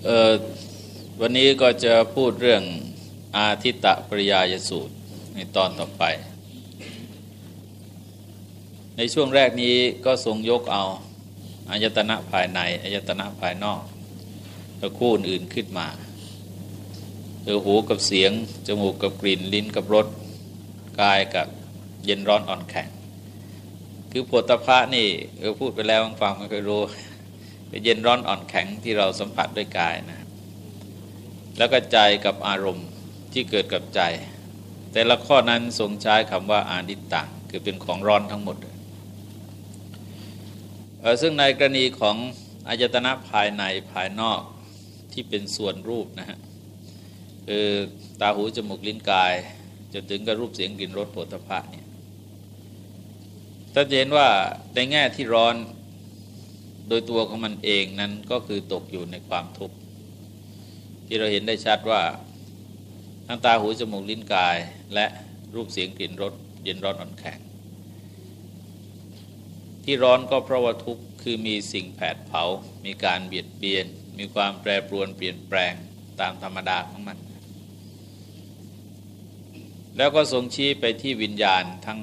วันนี้ก็จะพูดเรื่องอาทิตะปริยายสูตรในตอนต่อไป ในช่วงแรกนี้ก็ทรงยกเอาอายตนะภายในอายตนะภายนอกแล้วคู่อื่นขึ้นมาคือหูกับเสียง จมูกกับกลิ่น ลิ้นกับรส กายกับเย็นร้อนอ่อนแข็ง คือปวดตะพะนี่เออพูดไปแล้วฟังไม่เคยรู้ เย็นร้อนอ่อนแข็งที่เราสัมผัสด้วยกายนะ แล้วก็ใจกับอารมณ์ที่เกิดกับใจ แต่ละข้อนั้นทรงใช้คำว่าอาดิตตังคือเป็นของร้อนทั้งหมด ซึ่งในกรณีของอายตนะภายในภายนอกที่เป็นส่วนรูปนะฮะคือตาหูจมูกลิ้นกายจนถึงกับรูปเสียงกลิ่นรสโผฏฐะเนี่ยถ้าเห็นว่าในแง่ที่ร้อน โดยตัวของมันเองนั้นก็คือตกอยู่ในความทุกข์ที่เราเห็นได้ชัดว่าทั้งตาหูจมูกลิ้นกายและรูปเสียงกลิ่นรสเย็นร้อนอ่อนแข็ง ที่ร้อนก็เพราะว่าทุกข์คือมีสิ่งแผดเผา มีการเบียดเบียน มีความแปรปรวนเปลี่ยนแปลงตามธรรมดาของมัน แล้วก็ทรงชี้ไปที่วิญญาณทั้ง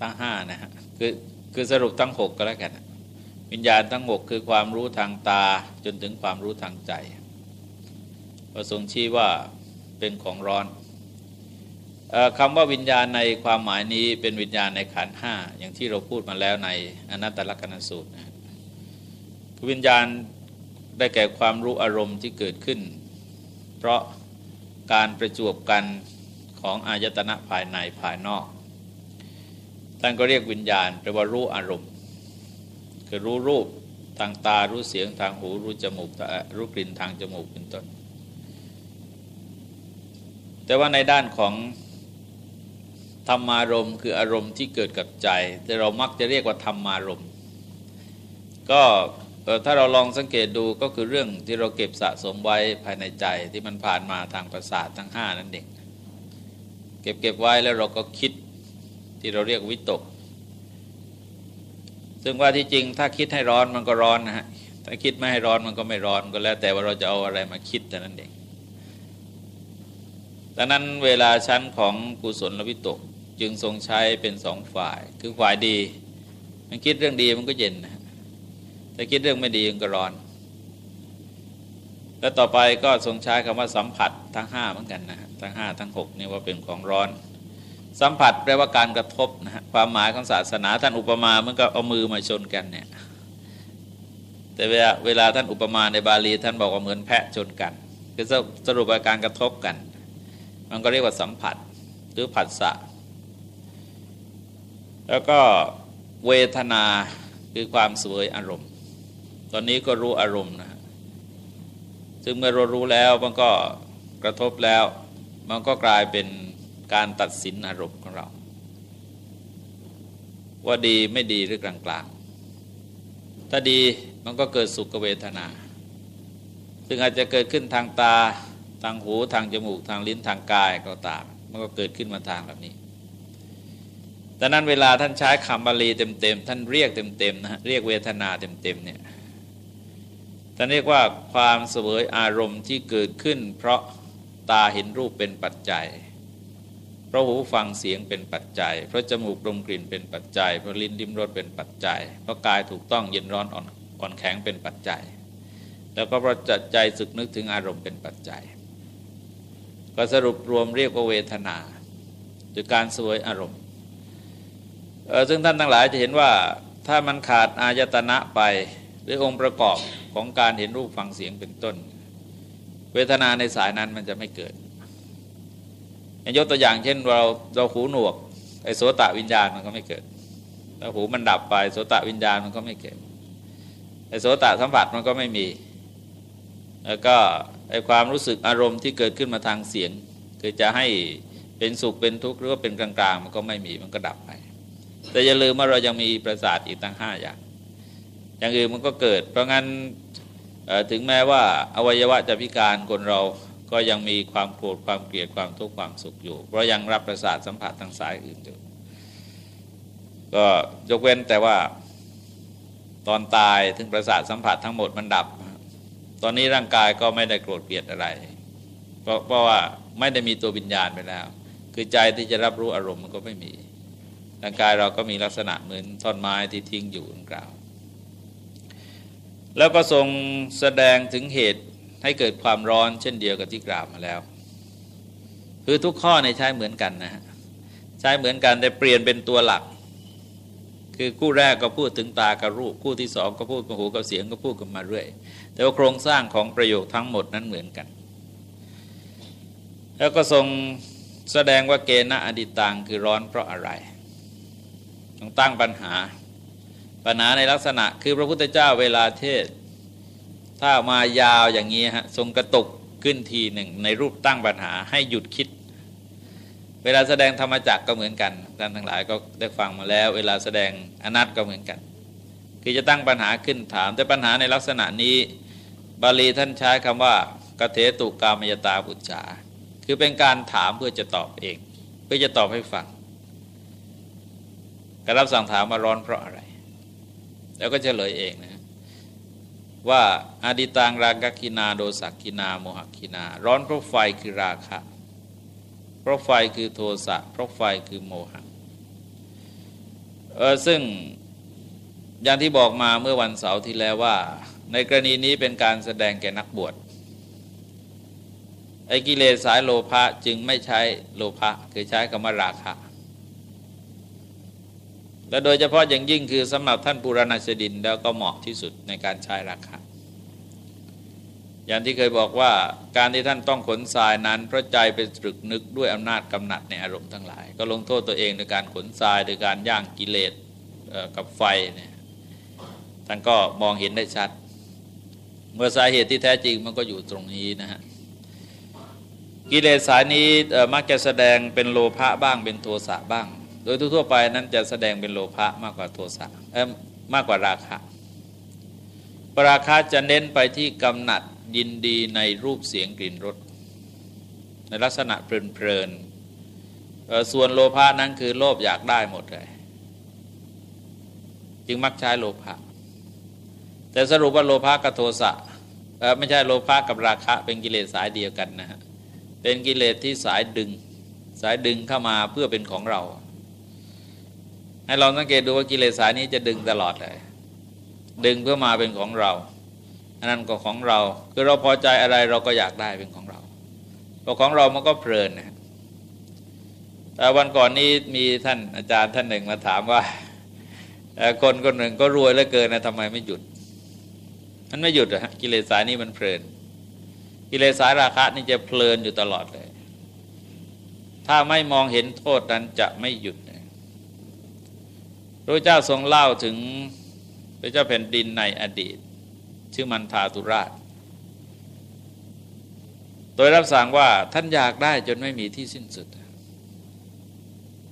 ทั้งห้านะฮะคือคือสรุปทั้งหกก็แล้วกัน วิญญาณทั้งหกคือความรู้ทางตาจนถึงความรู้ทางใจประสงค์ชี้ว่าเป็นของร้อนคำว่าวิญญาณในความหมายนี้เป็นวิญญาณในขันห้าอย่างที่เราพูดมาแล้วในอนัตตลกนสูตรนะวิญญาณได้แก่ความรู้อารมณ์ที่เกิดขึ้น เพราะการประจวบกันของอายตนะภายในภายนอกท่านก็เรียกวิญญาณแปลว่ารู้อารมณ์ คือรู้รูปทางตารู้เสียงทางหูรู้จมูกรู้กลิ่นทางจมูกเป็นต้น แต่ว่าในด้านของธรรมารมณ์คืออารมณ์ที่เกิดกับใจ แต่เรามักจะเรียกว่าธรรมารมณ์ก็ถ้าเราลองสังเกตดูก็คือเรื่องที่เราเก็บสะสมไว้ภายในใจที่มันผ่านมาทางประสาททั้งห้านั่นเองเก็บเก็บไว้แล้วเราก็คิดที่เราเรียกวิตก ซึ่งว่าที่จริงถ้าคิดให้ร้อนมันก็ร้อนนะฮะถ้าคิดไม่ให้ร้อนมันก็ไม่ร้อนก็แล้ว แต่ว่าเราจะเอาอะไรมาคิดแต่นั้นเองดังนั้นเวลาชั้นของกุศลวิตก จึงทรงใช้เป็นสองฝ่าย คือฝ่ายดี มันคิดเรื่องดีมันก็เย็นนะถ้าคิดเรื่องไม่ดีมันก็ร้อน แล้วต่อไปก็ทรงใช้คำว่าสัมผัสทั้งห้าเหมือนกันนะทั้งห้าทั้งหกนี่ว่าเป็นของร้อน สัมผัสแปลว่าการกระทบนะฮะความหมายของศาสนาท่านอุปมาเหมือนกับเอามือมาชนกันเนี่ยแต่เวลาเวลาท่านอุปมาในบาลีท่านบอกว่าเหมือนแพะชนกันคือสรุปว่าการกระทบกัน มันก็เรียกว่าสัมผัสหรือผัสสะแล้วก็เวทนาคือความสวยอารมณ์ ตอนนี้ก็รู้อารมณ์นะซึ่งเมื่อเรารู้แล้วมันก็กระทบแล้ว มันก็กลายเป็น การตัดสินอารมณ์ของเรา ว่าดีไม่ดีหรือกลางๆ ถ้าดีมันก็เกิดสุขเวทนา ซึ่งอาจจะเกิดขึ้นทางตาทางหูทางจมูกทางลิ้นทางกายก็ตาม มันก็เกิดขึ้นมาทางแบบนี้ดังนั้นเวลาท่านใช้คำบาลีเต็มๆท่านเรียกเต็มๆนะเรียกเวทนาเต็มๆเนี่ยท่านเรียกว่าความเสวยอารมณ์ที่เกิดขึ้น เพราะตาเห็นรูปเป็นปัจจัย เพราะหูฟังเสียงเป็นปัจจัย เพราะจมูกดมกลิ่นเป็นปัจจัย เพราะลิ้นดิ้มรสเป็นปัจจัย เพราะกายถูกต้องเย็นร้อนอ่อนอ่อนแข็งเป็นปัจจัย แล้วก็เพราะจัดใจสึกนึกถึงอารมณ์เป็นปัจจัย ก็สรุปรวมเรียกว่าเวทนาหรือการสวยอารมณ์ซึ่งท่านทั้งหลายจะเห็นว่าถ้ามันขาดอายตนะไปหรือองค์ประกอบของการเห็นรูปฟังเสียงเป็นต้น เวทนาในสายนั้นมันจะไม่เกิด ยกตัวอย่างเช่นเราเราหูหนวกไอ้โสตวิญญาณมันก็ไม่เกิดแล้วหูมันดับไปโสตวิญญาณมันก็ไม่เกิดไอ้โสตสัมผัสมันก็ไม่มี แล้วก็ไอ้ความรู้สึกอารมณ์ที่เกิดขึ้นมาทางเสียง คือจะให้เป็นสุขเป็นทุกข์หรือว่าเป็นกลางๆ มันก็ไม่มีมันก็ดับไป แต่อย่าลืมว่าเรายังมีประสาทอีกตั้งห้าอย่าง อย่างอื่นมันก็เกิด เพราะงั้นถึงแม้ว่าอวัยวะจะพิการคนเรา ก็ยังมีความโกรธความเกลียดความทุกข์ความสุขอยู่ เพราะยังรับประสาทสัมผัสทางสายอื่นอยู่ ก็ยกเว้นแต่ว่าตอนตายถึงประสาทสัมผัสทั้งหมดมันดับ ตอนนี้ร่างกายก็ไม่ได้โกรธเกลียดอะไร เพราะเพราะว่าไม่ได้มีตัววิญญาณไปแล้ว คือใจที่จะรับรู้อารมณ์มันก็ไม่มี ร่างกายเราก็มีลักษณะเหมือนท่อนไม้ที่ทิ้งอยู่ดังกล่าว แล้วก็ทรงแสดงถึงเหตุ ให้เกิดความร้อนเช่นเดียวกับที่กล่าวมาแล้ว คือทุกข้อในใช้เหมือนกันนะฮะใช้เหมือนกันแต่เปลี่ยนเป็นตัวหลัก คือคู่แรกก็พูดถึงตากับรูปคู่ที่สองก็พูดกับหูกับเสียงก็พูดกันมาเรื่อย แต่ว่าโครงสร้างของประโยคทั้งหมดนั้นเหมือนกัน แล้วก็ทรงแสดงว่าเกณฑ์อดีตังคือร้อนเพราะอะไรต้องตั้งปัญหาปัญหาในลักษณะคือพระพุทธเจ้าเวลาเทศ ถ้ามายาวอย่างนี้ฮะทรงกระตุกขึ้นทีหนึ่งในรูปตั้งปัญหาให้หยุดคิด เวลาแสดงธรรมจักก็เหมือนกันท่านทั้งหลายก็ได้ฟังมาแล้ว เวลาแสดงอนัตก็เหมือนกัน คือจะตั้งปัญหาขึ้นถาม แต่ปัญหาในลักษณะนี้บาลีท่านใช้คำว่ากเทตุกามยตาบุจจาคือเป็นการถามเพื่อจะตอบเอง เพื่อจะตอบให้ฟังการรับสั่งถามมาร้อนเพราะอะไร แล้วก็เฉลยเองนะ ว่าอาดิตังรากกินาโดสักกินาโมหกินา ร้อนเพราะไฟคือราคะ เพราะไฟคือโทสะเพราะไฟคือโมหะเออซึ่งอย่างที่บอกมาเมื่อวันเสาร์ที่แล้วว่า ในกรณีนี้เป็นการแสดงแก่นักบวชไอ้กิเลสสายโลภะจึงไม่ใช้โลภะคือใช้คำว่าราคะ และโดยเฉพาะอย่างยิ่งคือสำหรับท่านปุรณชดินแล้วก็เหมาะที่สุดในการใช้ราคาอย่างที่เคยบอกว่าการที่ท่านต้องขนทรายนั้นเพราะใจเป็นตรึกนึกด้วยอำนาจกำหนัดในอารมณ์ทั้งหลาย ก็ลงโทษตัวเองโดยการขนทรายโดยการย่างกิเลสกับไฟเนี่ยท่านก็มองเห็นได้ชัด เมื่อสาเหตุที่แท้จริงมันก็อยู่ตรงนี้นะฮะกิเลสสายนี้มักจะแสดงเป็นโลภะบ้างเป็นโทสะบ้าง โดยทั่วไปนั้นจะแสดงเป็นโลภะมากกว่าโทสะมากกว่าราคะปราคาจะเน้นไปที่กำหนัดยินดีในรูปเสียงกลิ่นรสในลักษณะเพลินๆส่วนโลภะนั้นคือโลภอยากได้หมดเลย จึงมักใช้โลภะแต่สรุปว่าโลภะกับโทสะไม่ใช่โลภะกับราคะเป็นกิเลสสายเดียวกันนะฮะเป็นกิเลสที่สายดึงสายดึงเข้ามาเพื่อเป็นของเรา ให้เราสังเกตดูว่ากิเลสสายนี้จะดึงตลอดเลย ดึงเพื่อมาเป็นของเรา อันนั้นก็ของเรา คือเราพอใจอะไรเราก็อยากได้เป็นของเราพอของเรามันก็เพลินนะแต่วันก่อนนี้มีท่านอาจารย์ท่านหนึ่งมาถามว่าคนคนหนึ่งก็รวยเหลือเกินนะทำไมไม่หยุด มันไม่หยุดอะกิเลสสายนี้มันเพลิน กิเลสสายราคะนี่จะเพลินอยู่ตลอดเลย ถ้าไม่มองเห็นโทษนั้นจะไม่หยุด พระเจ้าทรงเล่าถึงพระเจ้าแผ่นดินในอดีต ชื่อมันทาตุราช โดยรับสั่งว่าท่านอยากได้จนไม่มีที่สิ้นสุด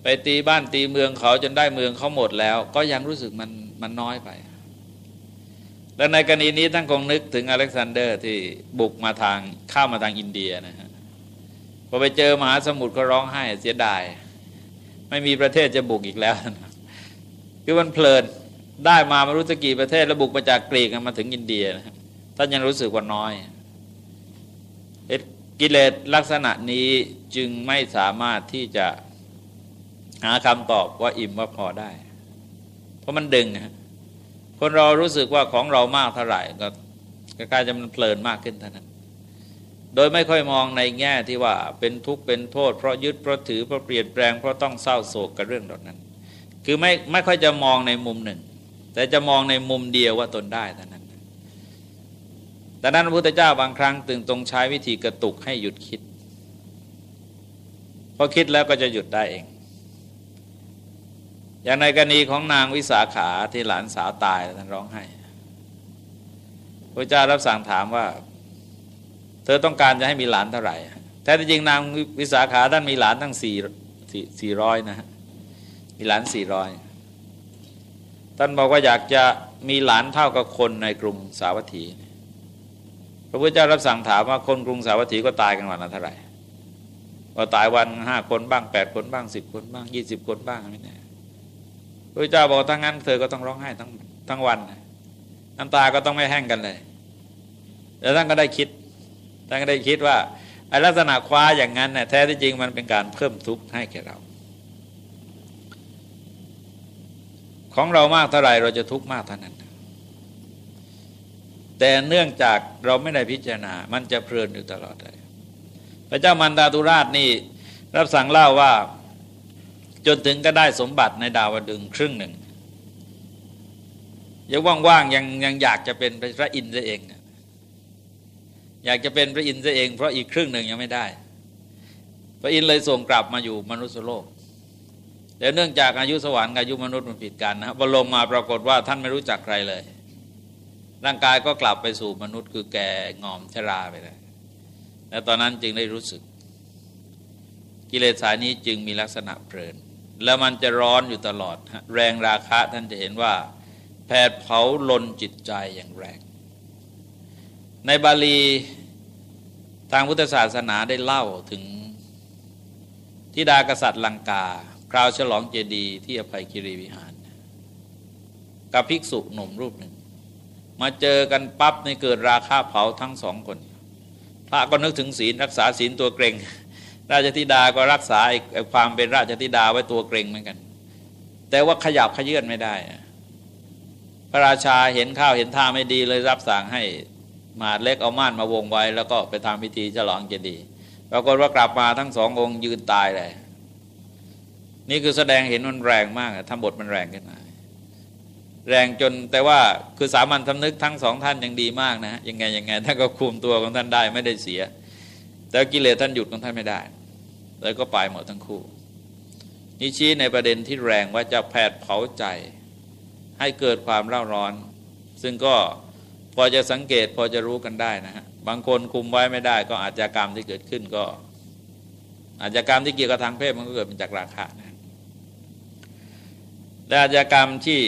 ไปตีบ้านตีเมืองเขาจนได้เมืองเขาหมดแล้ว ก็ยังรู้สึกมันมันน้อยไป และในกรณีนี้ท่านคงนึกถึงอเล็กซานเดอร์ที่บุกมาทางเข้ามาทางอินเดียนะฮะพอไปเจอมหาสมุทรก็ร้องไห้เสียดาย ไม่มีประเทศจะบุกอีกแล้วนะ คือมันเพลินได้มาไม่รู้จะกี่ประเทศแล้วบุกมาจากกรีกมาถึงอินเดียนะท่านยังรู้สึกว่าน้อยกิเลสลักษณะนี้จึงไม่สามารถที่จะหาคำตอบว่าอิ่มว่าพอได้ เพราะมันดึงคนเรารู้สึกว่าของเรามากเท่าไหร่ก็กลายจะมันเพลินมากขึ้นเท่านั้น โดยไม่ค่อยมองในแง่ที่ว่าเป็นทุกข์เป็นโทษ เพราะยึดเพราะถือเพราะเปลี่ยนแปลงเพราะต้องเศร้าโศกกับเรื่องเหล่านั้น คือไม่ไม่ค่อยจะมองในมุมหนึ่ง แต่จะมองในมุมเดียวว่าตนได้เท่านั้นแต่นั้นพระพุทธเจ้าบางครั้งตึงตรงใช้วิธีกระตุกให้หยุดคิดพอคิดแล้วก็จะหยุดได้เอง อย่างในกรณีของนางวิสาขาที่หลานสาวตายท่านร้องไห้พระเจ้ารับสั่งถามว่า เธอต้องการจะให้มีหลานเท่าไหร่แต่จริงนางวิสาขาท่านมีหลานทั้งสี่สี่ร้อยนะฮะ มีหลานสี่ร้อยท่านบอกว่าอยากจะมีหลานเท่ากับคนในกรุงสาวัตถี พระพุทธเจ้ารับสั่งถามว่าคนกรุงสาวัตถีก็ตายกันวันละเท่าไหร่ว่าตายวันห้าคนบ้างแปดคนบ้างสิบคนบ้างยี่สิบคนบ้างไม่แน่พระเจ้าบอกทั้งนั้นเธอก็ต้องร้องไห้ทั้งทั้งวันน้ำตาก็ต้องไม่แห้งกันเลยแล้วท่านก็ได้คิดท่านก็ได้คิดว่าไอ้ลักษณะคว้าอย่างนั้นนะ่ะแท้ที่จริงมันเป็นการเพิ่มทุกข์ให้แก่เรา ของเรามากเท่าไรเราจะทุกข์มากเท่านั้น แต่เนื่องจากเราไม่ได้พิจารณา มันจะเพลินอยู่ตลอดเลย พระเจ้ามันดาตุราชนี่ รับสั่งเล่าว่า จนถึงก็ได้สมบัติในดาวดึงครึ่งหนึ่งยังว่างๆยังยังอยากจะเป็นพระอินทร์ซะเอง อยากจะเป็นพระอินทร์ซะเอง เพราะอีกครึ่งหนึ่งยังไม่ได้ พระอินทร์เลยส่งกลับมาอยู่มนุษย์โลก แต่เนื่องจากอายุสวรรค์อายุมนุษย์มันผิดกันนะบรมมาปรากฏว่าท่านไม่รู้จักใครเลย ร่างกายก็กลับไปสู่มนุษย์ คือแก่งอมชราไปเลยและตอนนั้นจึงได้รู้สึก กิเลสสายนี้จึงมีลักษณะเพลิน แล้วมันจะร้อนอยู่ตลอด แรงราคะท่านจะเห็นว่า แผดเผาลนจิตใจอย่างแรง ในบาลีทางพุทธศาสนาได้เล่าถึงทิดากษัตริย์ลังกา ราวฉลองเจดีย์ที่อภัยกิริวิหาร กับภิกษุหนุ่มรูปหนึ่ง มาเจอกันปั๊บในเกิดราคาเผาทั้งสองคน พระก็นึกถึงศีลรักษาศีลตัวเกรงราชธิดาก็รักษาความเป็นราชธิดาไว้ตัวเกรงเหมือนกัน แต่ว่าขยับขยื่นไม่ได้ พระราชาเห็นข้าวเห็นท่าไม่ดีเลยรับสั่งให้มาเล็กเอาม่านมาวงไว้ แล้วก็ไปทำพิธีฉลองเจดีย์ปรากฏว่ากลับมาทั้งสององค์ยืนตายเลย นี่คือแสดงเห็นมันแรงมากทำบทมันแรงขึ้นมาแรงจนแต่ว่าคือสามัญสำนึกทั้งสองท่านยังดีมากนะ ยังไงยังไงท่านก็คุมตัวของท่านได้ไม่ได้เสีย แต่กิเลสท่านหยุดของท่านไม่ได้ แล้วก็ไปหมดทั้งคู่นี่ชี้ในประเด็นที่แรงว่าจะแผดเผาใจ ให้เกิดความเร่าร้อน ซึ่งก็พอจะสังเกตพอจะรู้กันได้นะฮะบางคนคุมไว้ไม่ได้ ก็อาจจะกรรมที่เกิดขึ้นก็ อาจจะกรรมที่เกี่ยวกับทางเพศมันก็เกิดมาจากราคะนะ และอาชญากรรมที่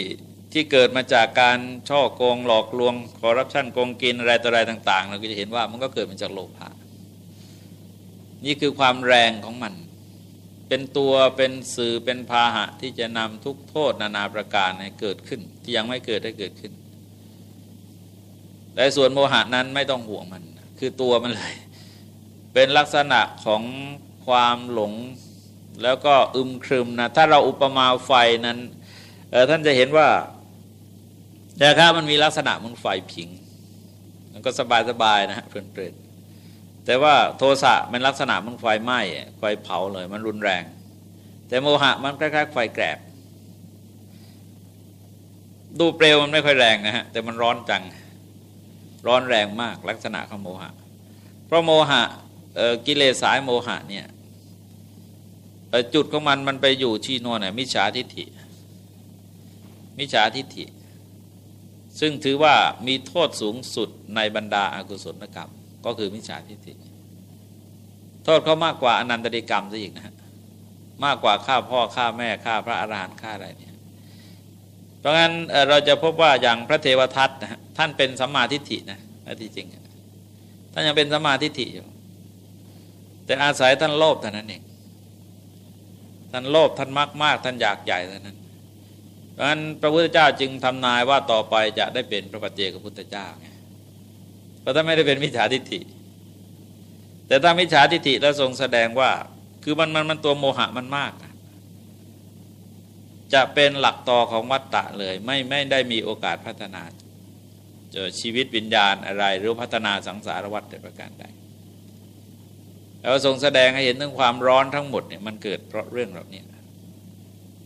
ที่เกิดมาจากการช่อโกงหลอกลวงคอร์รัปชันโกงกินอะไรต่ออะไรต่าง ๆ เราก็จะเห็นว่ามันก็เกิดมาจากโลภะนี่คือความแรงของมัน เป็นตัวเป็นสื่อเป็นพาหะที่จะนำทุกโทษนานาประการให้เกิดขึ้น ที่ยังไม่เกิดได้เกิดขึ้น แต่ส่วนโมหะนั้นไม่ต้องห่วงมัน คือตัวมันเลย เป็นลักษณะของความหลงแล้วก็อึมครึมนะถ้าเราอุปมาไฟนั้น ท่านจะเห็นว่าแต่ถ้ามันมีลักษณะมันไฟผิง มันก็สบายๆนะฮะเพลินๆแต่ว่าโทสะมันลักษณะมันไฟไหม้ไฟเผาเลย มันรุนแรง แต่โมหะมันคล้ายๆไฟแกรบดูเปลวมันไม่ค่อยแรงนะฮะแต่มันร้อนจังร้อนแรงมากลักษณะของโมหะ เพราะโมหะกิเลสสายโมหะเนี่ยจุดของมันมันไปอยู่ที่นวนมิจฉาทิฏฐิ มิจฉาทิฏฐิ ซึ่งถือว่ามีโทษสูงสุดในบรรดาอากุศลกรรม ก็คือมิจฉาทิฏฐิ โทษเขามากกว่าอนันตริกรรมซะอีกนะฮะมากกว่าฆ่าพ่อฆ่าแม่ฆ่าพระอรหันต์ฆ่าอะไรเนี่ยเพราะงั้นเราจะพบว่าอย่างพระเทวทัตนะฮะท่านเป็นสัมมาทิฏฐินะที่จริงท่านยังเป็นสัมมาทิฏฐิอยู่แต่อาศัยท่านโลภเท่านั้นเองท่านโลภท่านมากมากท่านอยากใหญ่เท่านั้น เพราะนั้นพระพุทธเจ้าจึงทำนายว่าต่อไปจะได้เป็นพระปัจเจกพุทธเจ้าไงเพราะถ้าไม่ได้เป็นมิจฉาทิฏฐิ แต่ถ้ามิจฉาทิฏฐิแล้วทรงแสดงว่า คือมันมันมันตัวโมหะมันมาก จะเป็นหลักต่อของวัตตะเลย ไม่ไม่ได้มีโอกาสพัฒนาเจอชีวิตวิญญาณอะไร หรือพัฒนาสังสารวัฏในประการใดแล้วทรงแสดงให้เห็นถึงความร้อนทั้งหมดเนี่ยมันเกิดเพราะเรื่องเหล่านี้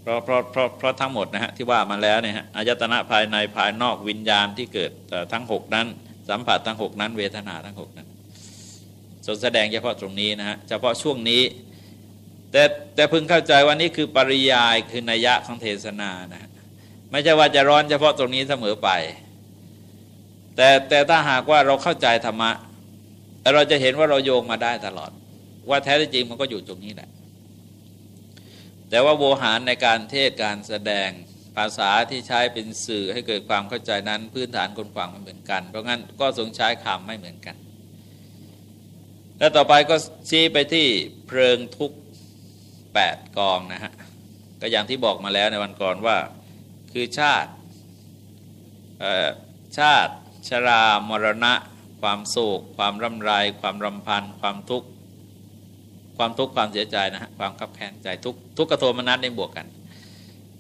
เพราะเพราะเพราะเพราะทั้งหมดนะฮะที่ว่ามาแล้วเนี่ยฮะอายตนะภายในภายนอกวิญญาณที่เกิดทั้งหกนั้น สัมผัสทั้งหกนั้นเวทนาทั้งหกนั้นทรงแสดงเฉพาะตรงนี้นะฮะเฉพาะช่วงนี้ แต่แต่พึงเข้าใจว่านี่คือปริยายคือนัยยะของเทศนานะไม่ใช่ว่าจะร้อนเฉพาะตรงนี้เสมอไป แต่แต่ถ้าหากว่าเราเข้าใจธรรมะเราจะเห็นว่าเราโยงมาได้ตลอด ว่าแท้จริงมันก็อยู่ตรงนี้แหละ แต่ว่าโวหารในการเทศการแสดงภาษาที่ใช้เป็นสื่อให้เกิดความเข้าใจนั้น พื้นฐานคนฟังไม่เหมือนกัน เพราะงั้นก็ทรงใช้คำไม่เหมือนกัน แล้วต่อไปก็ชี้ไปที่เพลิงทุกแปดกองนะฮะก็อย่างที่บอกมาแล้วในวันก่อนว่าคือชาติชาติชรามรณะ ความโศก ความร่ำไร ความรำพัน ความทุกข์ ความทุกข์ความเสียใจนะฮะความขับแค้นใจทุกทุกกระโทมนัสในบวกกัน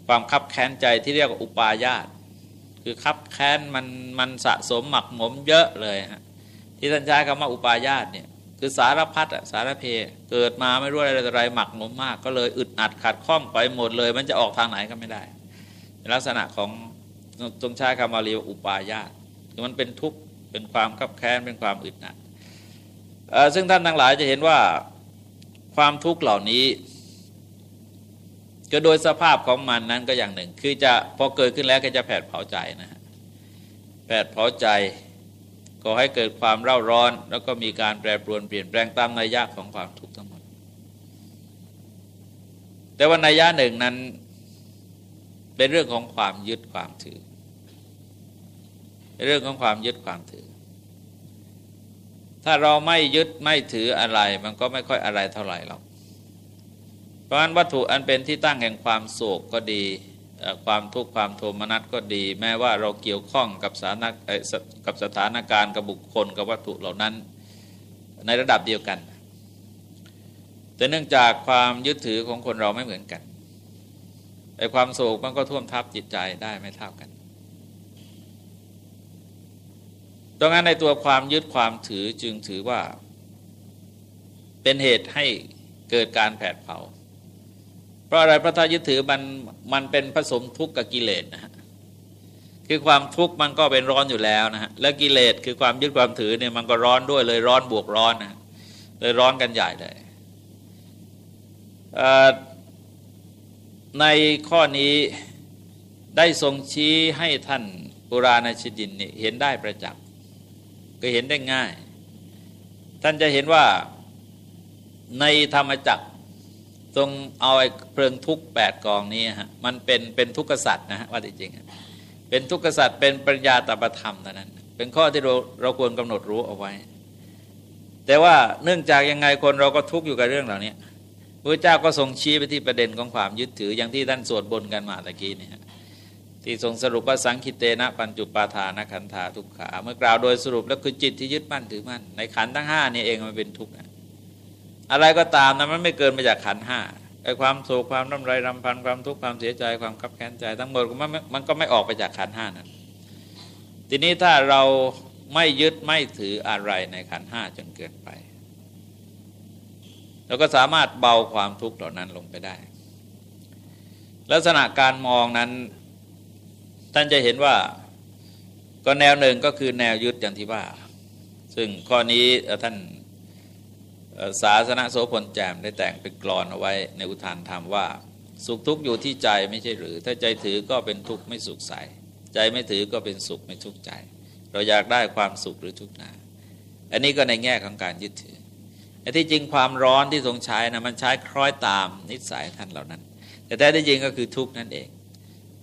ความขับแค้นใจที่เรียกว่าอุปาญาตคือขับแค้นมันมันสะสมหมักหมมเยอะเลยฮะที่ท่านใช้คำว่าอุปาญาตเนี่ยคือสารพัดอะสารเพ เกิดมาไม่รู้อะไรอะไรหมักหมมมาก ก็เลยอึดอัดขัดข้องไปหมดเลย มันจะออกทางไหนก็ไม่ได้ลักษณะของตรงใช้คำว่ารียกอุปาญาตคือมันเป็นทุกข์เป็นความขับแค้นเป็นความอึดอัดซึ่งท่านทั้งหลายจะเห็นว่า ความทุกข์เหล่านี้ ก็โดยสภาพของมันนั้นก็อย่างหนึ่ง คือจะพอเกิดขึ้นแล้วก็จะแผดเผาใจนะฮะแผดเผาใจก็ให้เกิดความเร่าร้อน แล้วก็มีการแปรปรวนเปลี่ยนแปลงตามนัยยะของความทุกข์ทั้งหมด แต่ว่านัยยะหนึ่งนั้นเป็นเรื่องของความยึดความถือเรื่องของความยึดความถือ ถ้าเราไม่ยึดไม่ถืออะไร มันก็ไม่ค่อยอะไรเท่าไหร่หรอกเพราะฉะนั้นวัตถุอันเป็นที่ตั้งแห่งความโศกก็ดี ความทุกข์ความโทมนัสก็ดี แม้ว่าเราเกี่ยวข้องกับสถานกับสถานการณ์กับบุคคลกับวัตถุเหล่านั้น ในระดับเดียวกัน แต่เนื่องจากความยึดถือของคนเราไม่เหมือนกันไอ้ความโศกมันก็ท่วมทับจิตใจได้ไม่เท่ากัน ดังนั้นในตัวความยึดความถือจึงถือว่า เป็นเหตุให้เกิดการแผดเผา เพราะอะไรพระทายึดถือมันมันเป็นผสมทุกข์กับกิเลสนะฮะคือความทุกข์มันก็เป็นร้อนอยู่แล้วนะฮะแล้วกิเลสคือความยึดความถือเนี่ยมันก็ร้อนด้วยเลยร้อนบวกร้อนนะเลยร้อนกันใหญ่เลยในข้อนี้ได้ทรงชี้ให้ท่านปุราณชดินเห็นได้ประจักษ์ ก็เห็นได้ง่าย ท่านจะเห็นว่าในธรรมจักรทรงเอาไอ้เพลิงทุกแปดกองนี้ฮะมันเป็นเป็นทุกขสัตว์นะฮะว่าจริงๆเป็นทุกขสัตว์เป็นปริญญาตปธรรมนั้น เป็นข้อที่เราเราควรกำหนดรู้เอาไว้ แต่ว่าเนื่องจากยังไงคนเราก็ทุกข์อยู่กับเรื่องเหล่านี้พระเจ้าก็ทรงชี้ไปที่ประเด็นของความยึดถืออย่างที่ท่านสวดบนกันมาตะกี้นี่ฮะ ที่ทรงสรุปว่าสังคิเตนะปัญจุปาทานขันธาทุกขาเมื่อกล่าวโดยสรุปแล้วคือจิตที่ยึดมั่นถือมั่นในขันทั้งห้านี่เองมันเป็นทุกข์อะไรก็ตามนะมันไม่เกินมาจากขันห้าไอ้ความโศกความน้ำไรรำพันความทุกข์ความเสียใจความขับแค้นใจ ทั้งหมดมันมันก็ไม่ออกไปจากขันห้านั้นทีนี้ถ้าเราไม่ยึดไม่ถืออะไรในขันห้าจนเกินไปเราก็สามารถเบาความทุกข์เหล่านั้นลงไปได้ ลักษณะการมองนั้น ท่านจะเห็นว่าก็แนวหนึ่งก็คือแนวยึดอย่างที่ว่า ซึ่งข้อนี้ท่านศาสนาโสพลแจมได้แต่งเป็นกรอนเอาไว้ในอุทานธรรมว่า สุขทุกข์อยู่ที่ใจไม่ใช่หรือ ถ้าใจถือก็เป็นทุกข์ไม่สุขใส ใจไม่ถือก็เป็นสุขไม่ทุกข์ใจ เราอยากได้ความสุขหรือทุกข์นา อันนี้ก็ในแง่ของการยึดถือแต่ที่จริงความร้อนที่ทรงใช้นะมันใช้คล้อยตามนิสัยท่านเหล่านั้น แต่แท้ที่จริงก็คือทุกข์นั่นเอง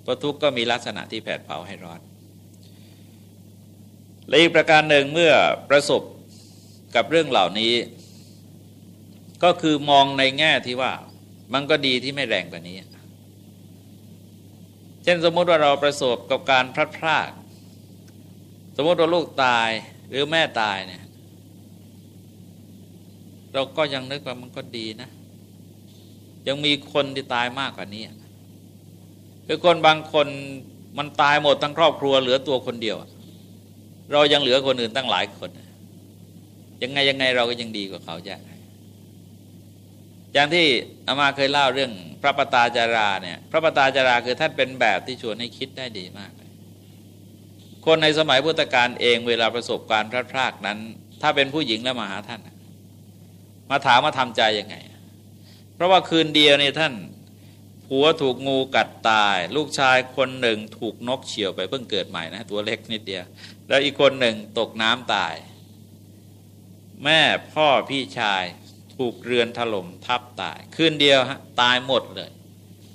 ราะทุกข์ก็มีลักษณะที่แผดเผาให้ร้อนและอีกประการหนึ่งเมื่อประสบกับเรื่องเหล่านี้ ก็คือมองในแง่ที่ว่า มันก็ดีที่ไม่แรงกว่านี้ เช่นสมมติว่าเราประสบกับการพลัดพรากสมมติว่าลูกตายหรือแม่ตายเนี่ย เราก็ยังนึกว่ามันก็ดีนะ ยังมีคนที่ตายมากกว่านี้ คือคนบางคนมันตายหมดทั้งครอบครัว เหลือตัวคนเดียว เรายังเหลือคนอื่นตั้งหลายคน ยังไงยังไงเราก็ยังดีกว่าเขาจะอย่างที่อามาเคยเล่าเรื่องพระปตาจาราเนี่ยพระปตาจาราคือท่านเป็นแบบที่ชวนให้คิดได้ดีมากเลยคนในสมัยพุทธกาลเองเวลาประสบการณ์พลาดพลาดนั้น ถ้าเป็นผู้หญิงแล้วมาหาท่าน มาถามมาทำใจยังไง เพราะว่าคืนเดียวเนี่ยท่าน ผัวถูกงูกัดตาย ลูกชายคนหนึ่งถูกนกเฉี่ยวไปเพิ่งเกิดใหม่นะตัวเล็กนิดเดียว แล้วอีกคนหนึ่งตกน้ำตาย แม่พ่อพี่ชายถูกเรือนถล่มทับตาย คืนเดียวฮะตายหมดเลย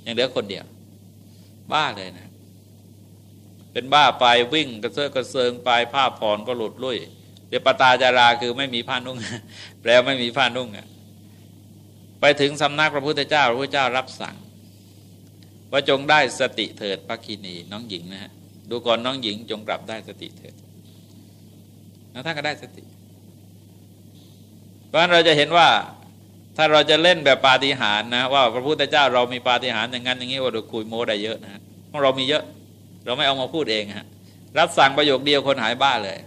ยังเหลือคนเดียว บ้าเลยนะ เป็นบ้าไปวิ่งกระเซาะกระเซิงไปผ้าผ่อนก็หลุดลุ่ยเดี๋ยวปตาจาราคือไม่มีผ้านุ่ง แปลไม่มีผ้านุ่งอะไปถึงสำนักพระพุทธเจ้า พระพุทธเจ้ารับสั่ง ว่าจงได้สติเถิดพักคีนีน้องหญิงนะฮะดูก่อนน้องหญิงจงกลับได้สติเถิดแล้วท่านก็ได้สติ เพราะฉะนั้นเราจะเห็นว่าถ้าเราจะเล่นแบบปาฏิหาริย์นะ ว่าพระพุทธเจ้าเรามีปาฏิหาริย์อย่างนั้นอย่างนี้ว่าเราคุยโม้ได้เยอะนะเพราะเรามีเยอะ เราไม่เอามาพูดเองฮะรับสั่งประโยคเดียวคนหายบ้าเลย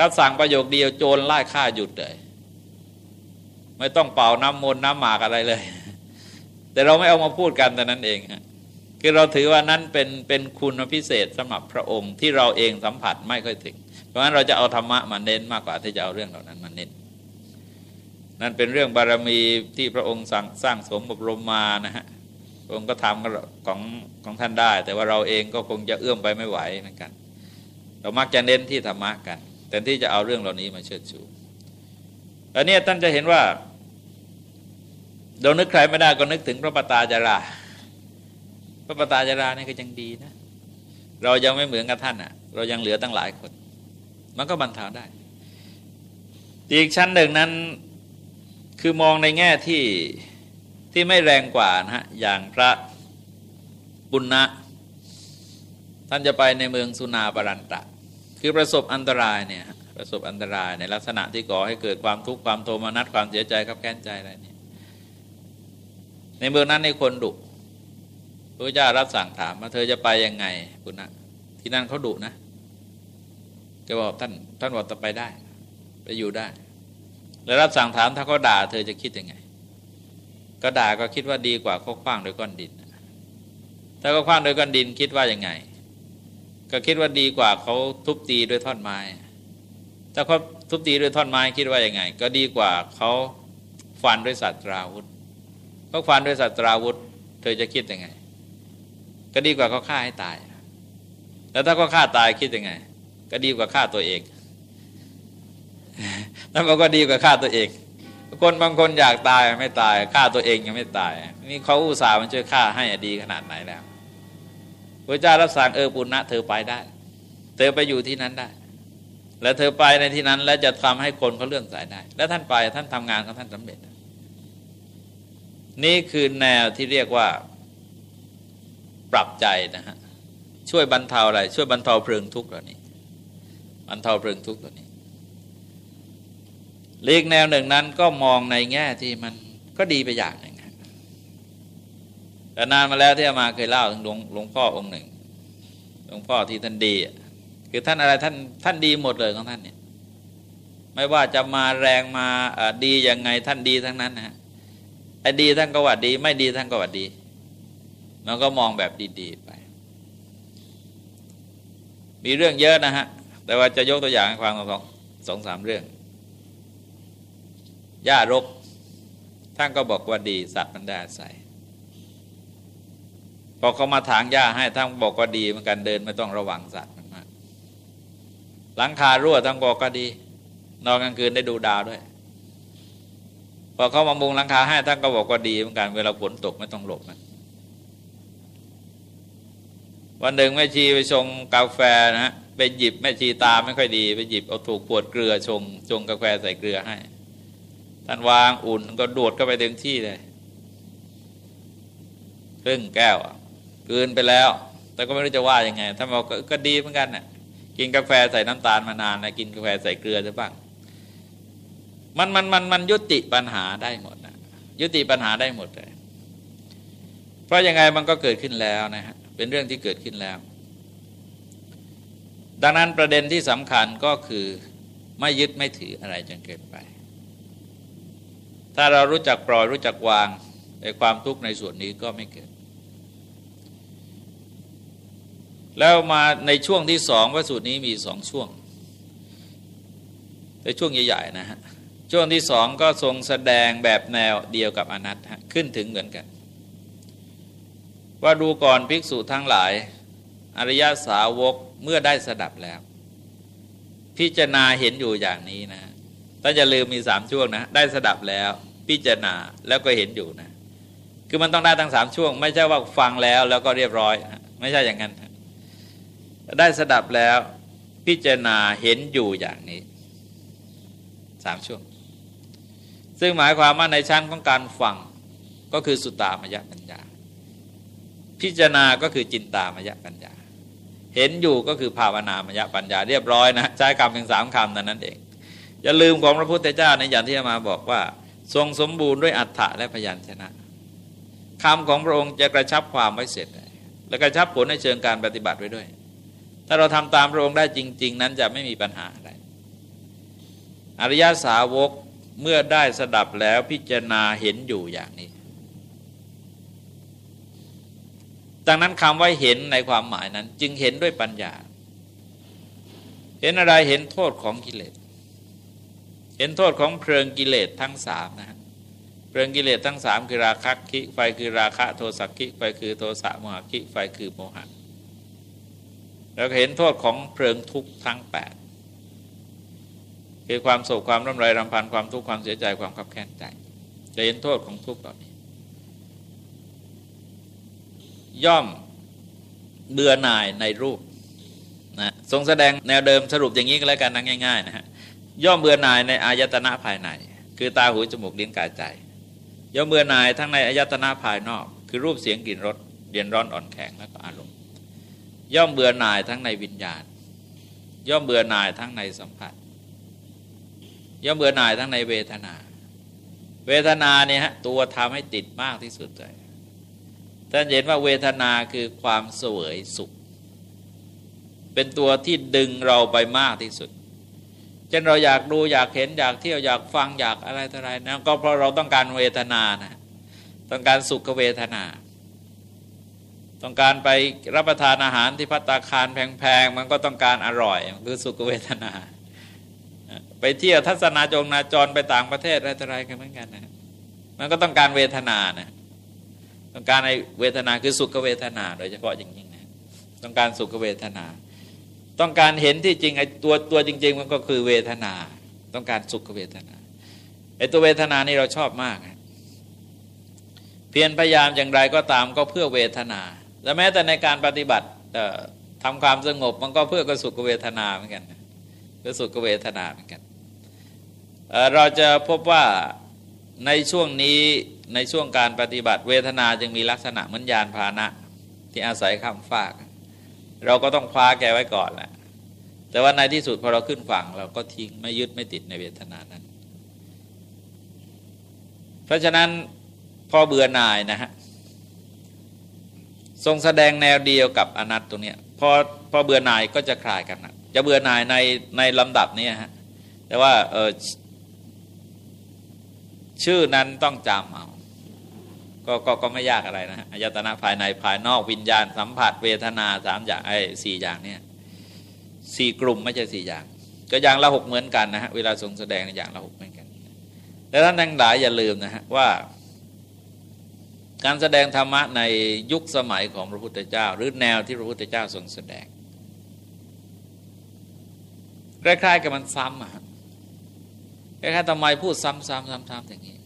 รับสั่งประโยคเดียวโจรไล่ฆ่าหยุดเลย ไม่ต้องเป่าน้ำมนต์น้ำหมากอะไรเลย แต่เราไม่เอามาพูดกันแต่นั้นเองฮะคือเราถือว่านั้นเป็นเป็นคุณพิเศษสำหรับพระองค์ที่เราเองสัมผัสไม่ค่อยถึง เพราะฉะนั้นเราจะเอาธรรมะมาเน้นมากกว่าที่จะเอาเรื่องเหล่านั้นมาเน้นนั่นเป็นเรื่องบารมีที่พระองค์สร้างสร้างสมบรมมานะฮะพระองค์ก็ทำของของท่านได้ แต่ว่าเราเองก็คงจะเอื้อมไปไม่ไหวเหมือนกัน เรามักจะเน้นที่ธรรมะกันแต่ที่จะเอาเรื่องเหล่านี้มาเชิดชูอันนี้ท่านจะเห็นว่า เรานึกใครไม่ได้ก็นึกถึงพระปตาจารา พระปตาจารานี่ก็ยังดีนะ เรายังไม่เหมือนกับท่านอะ เรายังเหลือตั้งหลายคน มันก็บรรเทาได้ อีกชั้นหนึ่งนั้นคือมองในแง่ที่ที่ไม่แรงกว่านะฮะอย่างพระปุณณะท่านจะไปในเมืองสุนาปรันตะ คือประสบอันตรายเนี่ยประสบอันตรายในลักษณะที่ก่อให้เกิดความทุกข์ความโทมนัสความเสียใจขับแค้นใจอะไรเนี่ย ในเมืองนั้นในคนดุพระเจ้ารับสั่งถามว่าเธอจะไปยังไงปุณณะที่นั่นเขาดุนะแกบอกท่านท่านบอกจะไปได้ ไปอยู่ได้ แล้วรับสั่งถามถ้าเขาด่า เธอจะคิดยังไง ก็ด่าก็คิดว่าดีกว่าเขาคว้างโดยก้อนดินถ้าเขาคว้างโดยก้อนดินคิดว่ายังไง ก็คิดว่าดีกว่าเขาทุบตีด้วยท่อนไม้ ถ้าเขาทุบตีด้วยท่อนไม้คิดว่ายังไง ก็ดีกว่าเขาฟันด้วยสัตว์ราวุธ เขาฟันด้วยสัตราวุธ เธอจะคิดยังไง ก็ดีกว่าเขาฆ่าให้ตาย แล้วถ้าเขาฆ่าตายคิดยังไง ก็ดีกว่าฆ่าตัวเอง แล้วมันก็ดีกว่าฆ่าตัวเอง คนบางคนอยากตายไม่ตายฆ่าตัวเองยังไม่ตาย นี่เขาอุตส่าห์มันช่วยฆ่าให้ดีขนาดไหนแล้วพระเจ้ารับสั่งเออปุณณะเธอไปได้ เธอไปอยู่ที่นั้นได้ แล้วเธอไปในที่นั้นแล้วจะทำให้คนเขาเลื่อมใสได้ แล้วท่านไปท่านทำงานของท่านสำเร็จ นี่คือแนวที่เรียกว่าปรับใจนะฮะช่วยบรรเทาอะไร ช่วยบรรเทาเพลิงทุกข์เหล่านี้บรรเทาเพลิงทุกข์เหล่านี้เลีกแนวหนึ่งนั้นก็มองในแง่ที่มันก็ดีไปอย่างหนึ่งแต่นานมาแล้วที่อามาเคยเล่าถึงหลวงหลวงพ่อองค์หนึ่งหลวงพ่อที่ท่านดีคือท่านอะไรท่านท่านดีหมดเลยของท่านเนี่ยไม่ว่าจะมาแรงมาดียังไงท่านดีทั้งนั้นนะฮะ ไอ้ดีท่านก็ว่าดี ไม่ดีท่านก็ว่าดี มันก็มองแบบดีๆไป มีเรื่องเยอะนะฮะ แต่ว่าจะยกตัวอย่างให้ฟังสองสองสามเรื่องหญ้ารกท่านก็บอกว่าดี สัตว์มันได้อาศัยพอเขามาถางหญ้าให้ท่านบอกว่าดีเหมือนกันเดินไม่ต้องระวังสัตว์มันมากหลังคารั่วท่านบอกก็ดี นอนกลางคืนได้ดูดาวด้วย พอเขามามุงหลังคาให้ท่านก็บอกว่าดีเหมือนกันเวลาฝนตกไม่ต้องหลบมันวันหนึ่งแม่ชีไปชงกาแฟนะฮะไปหยิบแม่ชีตาไม่ค่อยดี ไปหยิบเอาถูกขวดเกลือชงชงกาแฟใส่เกลือให้ ท่านวางอุ่นก็ดูดเข้าไปเต็มที่เลยครึ่งแก้วกืนไปแล้ว แต่ก็ไม่รู้จะว่ายังไงท่านบอกก็ดีเหมือนกันน่ะกินกาแฟใส่น้ำตาลมานานนะกินกาแฟใส่เกลือจะบ้าง มันมันมันมันยุติปัญหาได้หมดนะยุติปัญหาได้หมดเลยเพราะยังไงมันก็เกิดขึ้นแล้วนะฮะเป็นเรื่องที่เกิดขึ้นแล้ว ดังนั้นประเด็นที่สำคัญก็คือไม่ยึดไม่ถืออะไรจนเกินไป ถ้าเรารู้จักปล่อยรู้จักวางในความทุกข์ในส่วนนี้ก็ไม่เกิด แล้วมาในช่วงที่สองว่าสูตรนี้มีสองช่วงในช่วงใหญ่ๆนะฮะ ช่วงที่สองก็ทรงแสดงแบบแนวเดียวกับอนัตขึ้นถึงเหมือนกัน ว่าดูก่อนภิกษุทั้งหลาย อริยสาวกเมื่อได้สดับแล้ว พิจารณาเห็นอยู่อย่างนี้นะถ้าจะลืมมีสามช่วงนะ ได้สดับแล้ว พิจารณาแล้วก็เห็นอยู่นะ คือมันต้องได้ทั้งสามช่วง ไม่ใช่ว่าฟังแล้วแล้วก็เรียบร้อย ไม่ใช่อย่างนั้นได้สดับแล้วพิจารณาเห็นอยู่อย่างนี้สามช่วง ซึ่งหมายความว่าในชั้นของการฟังก็คือสุตตามยปัญญา พิจารณาก็คือจินตามยปัญญา เห็นอยู่ก็คือภาวนามยปัญญา เรียบร้อยนะใช้คำเพียงสามคำนั้นนั่นเอง อย่าลืมของพระพุทธเจ้าในอย่างที่มาบอกว่า ทรงสมบูรณ์ด้วยอัฏฐะและพยัญชนะคำของพระองค์จะกระชับความไว้เสร็จ และกระชับผลในเชิงการปฏิบัติไว้ด้วย ถ้าเราทำตามพระองค์ได้จริง ๆ นั้นจะไม่มีปัญหาอะไรอริยสาวก เมื่อได้สดับแล้วพิจารณาเห็นอยู่อย่างนี้ ดังนั้นคำว่าเห็นในความหมายนั้น จึงเห็นด้วยปัญญา เห็นอะไรเห็นโทษของกิเลส เห็นโทษของเพลิงกิเลสทั้งสามนะเพลิงกิเลสทั้งสามคือราคะคิไฟคือราคะโทสักคิไฟคือโทสะโมหคิไฟคือโมหะ แล้วเห็นโทษของเพลิงทุกข์ทั้งแปด คือความโศกความร่ำไรรำพันความทุกข์ความเสียใจความขับแค้นใจจะเห็นโทษของทุกข์เหล่านี้ ย่อมเบื่อหน่ายในรูปนะทรงแสดงแนวเดิมสรุปอย่างนี้ก็แล้วกันนะง่ายๆนะฮะย่อมเบื่อหน่ายในอายตนะภายใน คือตาหูจมูกลิ้นกายใจ ย่อมเบื่อหน่ายทั้งในอายตนะภายนอก คือรูปเสียงกลิ่นรสเย็นร้อนอ่อนแข็งและก็อารมณ์ย่อมเบื่อหน่ายทั้งในวิญญาณ ย่อมเบื่อหน่ายทั้งในสัมผัส ย่อมเบื่อหน่ายทั้งในเวทนา เวทนาเนี่ยฮะตัวทำให้ติดมากที่สุดเลยท่านเห็นว่าเวทนาคือความเสวยสุข เป็นตัวที่ดึงเราไปมากที่สุดเช่นเราอยากดูอยากเห็นอยากเที่ยวอยากฟังอยากอะไรต่ออะไรนะก็เพราะเราต้องการเวทนานะต้องการสุขเวทนา ต้องการไปรับประทานอาหารที่พัตตาคารแพงๆมันก็ต้องการอร่อยคือสุขเวทนา ไปเที่ยวทัศนาจงนาจรไปต่างประเทศอะไรต่ออะไรกันเหมือนกันนะมันก็ต้องการเวทนานะต้องการในเวทนาคือสุขเวทนา โดยเฉพาะจริงนะต้องการสุขเวทนา ต้องการเห็นที่จริงไอ้ตัวตัวจริง ๆ มันก็คือเวทนา ต้องการสุขเวทนาไอ้ตัวเวทนานี่เราชอบมากเพียรพยายามอย่างไรก็ตามก็เพื่อเวทนา และแม้แต่ในการปฏิบัติทำความสงบมันก็เพื่อกสุขเวทนาเหมือนกันเพื่อสุขเวทนาเหมือนกัน เราจะพบว่าในช่วงนี้ในช่วงการปฏิบัติเวทนาจึงมีลักษณะเหมือนยานพาหนะ ที่อาศัยข้ามฟาก เราก็ต้องคว้าแกไว้ก่อนแหละแต่ว่าในที่สุดพอเราขึ้นฝั่งเราก็ทิ้งไม่ยึดไม่ติดในเวทนานั้น เพราะฉะนั้นพอเบื่อหน่ายนะฮะทรงแสดงแนวเดียวกับอนัตตรงนี้พอพอเบื่อหน่ายก็จะคลายกันนะจะเบื่อหน่ายในในลำดับนี้ฮะแต่ว่าเออ ชื่อนั้นต้องจำเอาก็ก็ก็ไม่ยากอะไรนะอายตนะภายในภายนอกวิญญาณสัมผัสเวทนาสามอย่างไอ้สี่อย่างเนี่ยสี่กลุ่มไม่ใช่สี่อย่าง ก็อย่างละหกเหมือนกันนะฮะเวลาทรงแสดงอย่างละหกเหมือนกันแต่ท่านทั้งหลายอย่าลืมนะฮะว่า การแสดงธรรมะในยุคสมัยของพระพุทธเจ้า หรือแนวที่พระพุทธเจ้าทรงแสดงคล้ายๆกับมันซ้ำอะ แคล้ายๆทำไมพูดซ้ำๆซ้ำๆอย่างนี้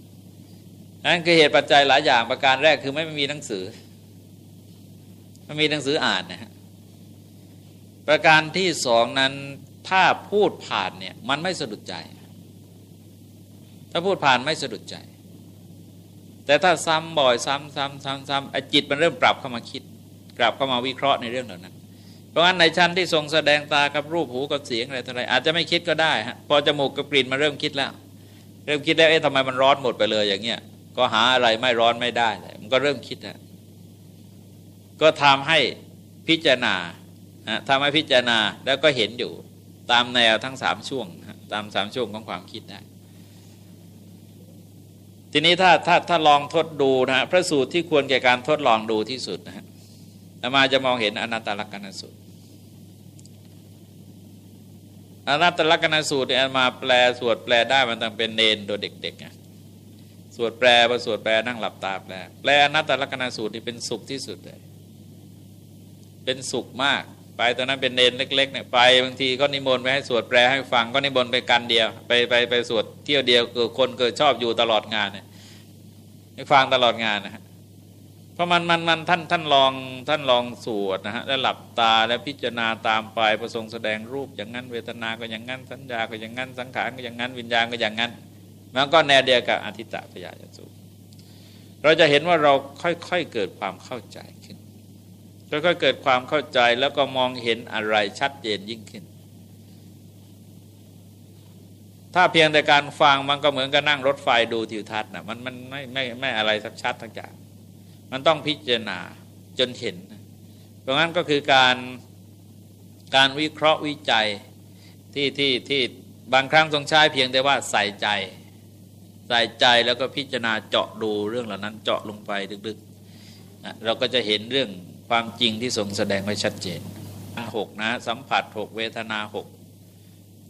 นั่นคือเหตุปัจจัยหลายอย่างประการแรกคือไม่มีหนังสือไม่มีหนังสืออ่านนะฮะประการที่สองนั้นถ้าพูดผ่านเนี่ยมันไม่สะดุดใจ ถ้าพูดผ่านไม่สะดุดใจ แต่ถ้าซ้ำบ่อยซ้ำซ้ำซ้ำซ้ำไอ้จิตมันเริ่มปรับเข้ามาคิด กลับเข้ามาวิเคราะห์ในเรื่องเหล่านั้น ราะงั้นในชั้นที่ทรงแสดงตากับรูปหูกับเสียงอะไรต่ออะไรอาจจะไม่คิดก็ได้ฮะพอจมูกกับกลิ่นมาเริ่มคิดแล้ว เริ่มคิดแล้วเอ๊ะทำไมมันร้อนหมดไปเลยอย่างเงี้ยก็หาอะไรไม่ร้อนไม่ได้เลยมันก็เริ่มคิดนะก็ทำให้พิจารณาทำให้พิจารณาแล้วก็เห็นอยู่ตามแนวทั้งสามช่วงตามสามช่วงของความคิดได้ทีนี้ถ้าถ้าถ้าลองทดดูนะพระสูตรที่ควรแก่การทดลองดูที่สุดนะฮะมาจะมองเห็นอนัตตลกนสูตร อนัตตลกนสูตรเนี่ยมาแปลสวดแปลได้มันต้องเป็นเนนโดยเด็กๆไงสวดแปลพอสวดแปลนั่งหลับตาแปลแปลอนัตตลกนาสูตรนี่เป็นสุขที่สุดเลยเป็นสุขมาก ไปตอนนั้นเป็นเนนเล็กๆเนี่ยไปบางทีก็นิมนต์ไปให้สวดแปลให้ฟังก็นิมนต์ไปกันเดียว ไปไปไปสวดเที่ยวเดียวคือคนเกิดชอบอยู่ตลอดงานเนี่ยฟังตลอดงานนะฮะ พราะมันมันมันท่านท่านลองท่านลองสวดนะฮะแล้วหลับตาแล้วพิจารณาตามไปประสงค์แสดงรูปอย่างนั้น เวทนาก็อย่างนั้น สัญญาก็อย่างนั้น สังขารก็อย่างนั้น วิญญาณก็อย่างนั้น มันก็แนวเดียวกับอธิตะพยายสูตรเราจะเห็นว่าเราค่อยๆเกิดความเข้าใจขึ้นค่อยๆเกิดความเข้าใจแล้วก็มองเห็นอะไรชัดเจนยิ่งขึ้น ถ้าเพียงแต่การฟังมันก็เหมือนกับนั่งรถไฟดูทิวทัศน์นะมันมันไม่ไม่ไม่อะไรสักชัดทั้งอย่าง มันต้องพิจารณาจนเห็น เพราะงั้นก็คือการการวิเคราะห์วิจัยที่ที่ที่บางครั้งทรงใช้เพียงแต่ว่าใส่ใจ ใส่ใจแล้วก็พิจารณาเจาะดูเรื่องเหล่านั้นเจาะลงไปลึกๆเราก็จะเห็นเรื่องความจริงที่ทรงแสดงไว้ชัดเจนหกนะสัมผัสหกเวทนาหก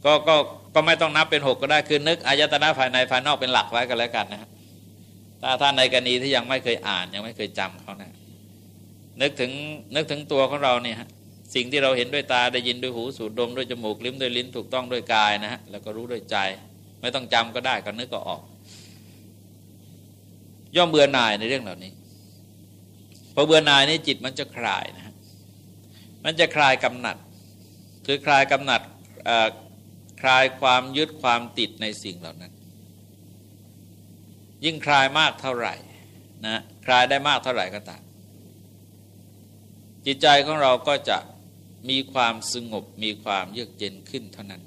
ก็ก็ก็ไม่ต้องนับเป็นหกก็ได้คือนึกอายตนะภายในภายนอกเป็นหลักไว้กันแล้วกันนะ ถ้าท่านในกรณีที่ยังไม่เคยอ่านยังไม่เคยจำเขานะนึกถึงนึกถึงตัวของเราเนี่ยฮะสิ่งที่เราเห็นด้วยตาได้ยินด้วยหูสูดดมด้วยจมูกลิ้มด้วยลิ้นถูกต้องด้วยกายนะฮะแล้วก็รู้ด้วยใจ ไม่ต้องจำก็ได้ก็นึกก็ออก ย่อมเบื่อหน่ายในเรื่องเหล่านี้พอเบื่อหน่ายนี่จิตมันจะคลายนะฮะมันจะคลายกำหนัด คือคลายกำหนัดคลายความยึดความติดในสิ่งเหล่านั้น ยิ่งคลายมากเท่าไหร่นะคลายได้มากเท่าไหร่ก็ตามจิตใจของเราก็จะมีความสงบมีความเยือกเย็นขึ้นเท่านั้น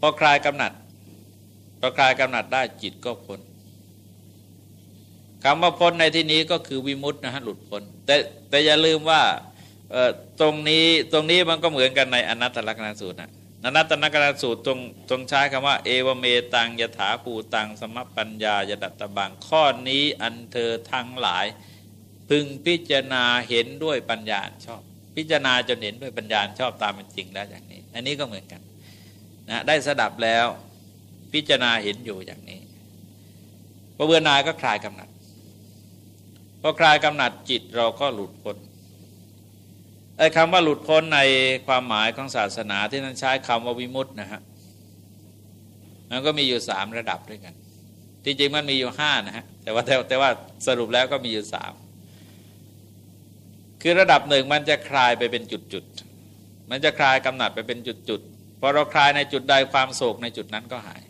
พอคลายกำหนัดพอคลายกำหนัดได้จิตก็พ้นคำว่าพ้นในที่นี้ก็คือวิมุตตนะฮะหลุดพ้นแต่แต่อย่าลืมว่าตรงนี้ตรงนี้มันก็เหมือนกันในอนัตตลกนัสูตรนะ นัตตลกนัสูตรตรงตรงใช้คำว่า เอวเมตังยถาภูตัง สมปัญญายดัตตบังข้อนี้อันเธอทั้งหลาย พึงพิจารณาเห็นด้วยปัญญาชอบ พิจารณาจนเห็นด้วยปัญญาชอบตามเป็นจริงแล้วอย่างนี้ อันนี้ก็เหมือนกันนะได้สดับแล้วพิจารณาเห็นอยู่อย่างนี้พอเบื่อหน่ายก็คลายกำหนัดพอคลายกำหนัดจิตเราก็หลุดพ้น คำว่าหลุดพ้นในความหมายของศาสนาที่นั้นใช้คำว่าวิมุตต์นะฮะมันก็มีอยู่สามระดับด้วยกันที่จริงมันมีอยู่ห้านะฮะแต่ว่าแต่ว่าสรุปแล้วก็มีอยู่สามคือระดับหนึ่งมันจะคลายไปเป็นจุดๆมันจะคลายกำหนัดไปเป็นจุดๆพอเราคลายในจุดใดความโศกในจุดนั้นก็หาย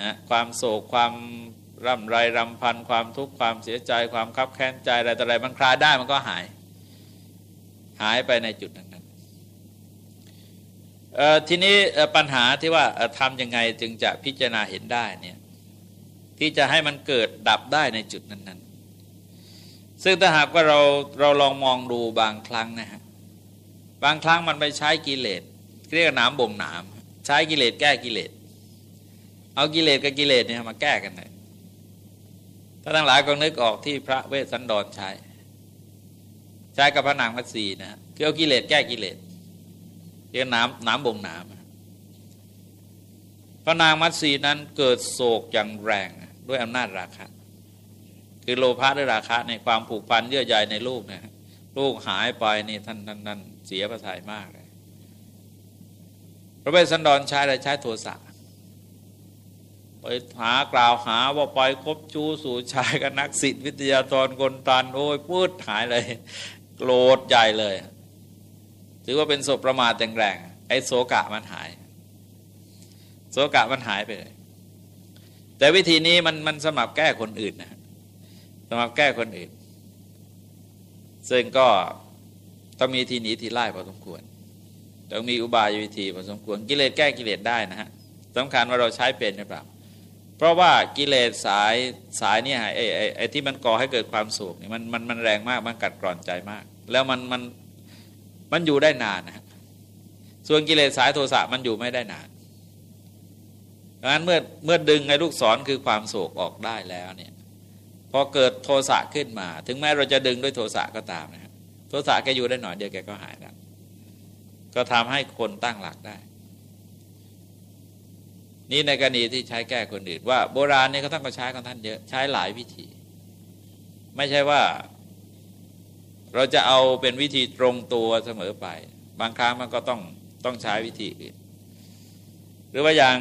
นะความโศกความร่ำไรรำพันความทุกข์ความเสียใจ ความคับแค้นใจอะไรต่ออะไรมันคลายได้มันก็หาย หายไปในจุดนั้นทีนี้ปัญหาที่ว่าทำยังไงจึงจะพิจารณาเห็นได้เนี่ยที่จะให้มันเกิดดับได้ในจุดนั้นซึ่งถ้าหากว่าเราเราลองมองดูบางครั้งนะฮะบางครั้งมันไปใช้กิเลสเรียกน้ำบ่งหนามใช้กิเลสแก้กิเลสเอากิเลสกับกิเลสเนี่ยมาแก้กันเลยถ้าทั้งหลายก็นึกออกที่พระเวสสันดรใช้ ช้กับพระนางมัตสีนะคือเอากิเลสแก้กิเลสเรียกน้ำน้ำบ่งหนามพระนางมัตสีนั้นเกิดโศกอย่างแรงด้วยอำนาจราคะคือโลภะด้วยราคะในความผูกพันเยื่อใยในลูกนะลูกหายไปนี่ท่านท่านท่านเสียพระทัยมากเลยพระเวสสันดรใช้อะไรใช้โทสะไปหากล่าวหาว่าไปคบชู้สู่ชายกับนักศิษย์วิทยาธรคนตันโอ้ยพูดหายเลย โกรธใหญ่เลย ถือว่าเป็นโศประมาทแรงๆไอ้โศกะมันหาย โศกะมันหายไปเลย แต่วิธีนี้มันมันสมับแก้คนอื่นนะสำหรับแก้คนอื่น ซึ่งก็ต้องมีทีหนีทีไล่พอสมควรต้องมีอุบายวิธีพอสมควรกิเลสแก้กิเลสได้นะฮะสำคัญว่าเราใช้เป็นหรือเปล่า เพราะว่ากิเลสสายสายเนี่ไอ้ไอ้ไอ้ที่มันก่อให้เกิดความสุขนี่มันมันมันแรงมากมันกัดกร่อนใจมาก แล้วมันมันมันอยู่ได้นานนะฮะส่วนกิเลสสายโทสะมันอยู่ไม่ได้นานดังนั้นเมื่อเมื่อดึงไอ้ลูกศรคือความโศกออกได้แล้วเนี่ยพอเกิดโทสะขึ้นมา ถึงแม้เราจะดึงด้วยโทสะก็ตามนะครับโทสะแกอยู่ได้หน่อยเดียวแกก็หายแล้วก็ทำให้คนตั้งหลักได้ นี่ในกรณีที่ใช้แก้คนอื่นว่าโบราณนี่เขาท่านก็ใช้กันท่านเยอะใช้หลายวิธี ไม่ใช่ว่า เราจะเอาเป็นวิธีตรงตัวเสมอไป บางครั้งมันก็ต้องต้องใช้วิธีอื่น หรือว่าอย่าง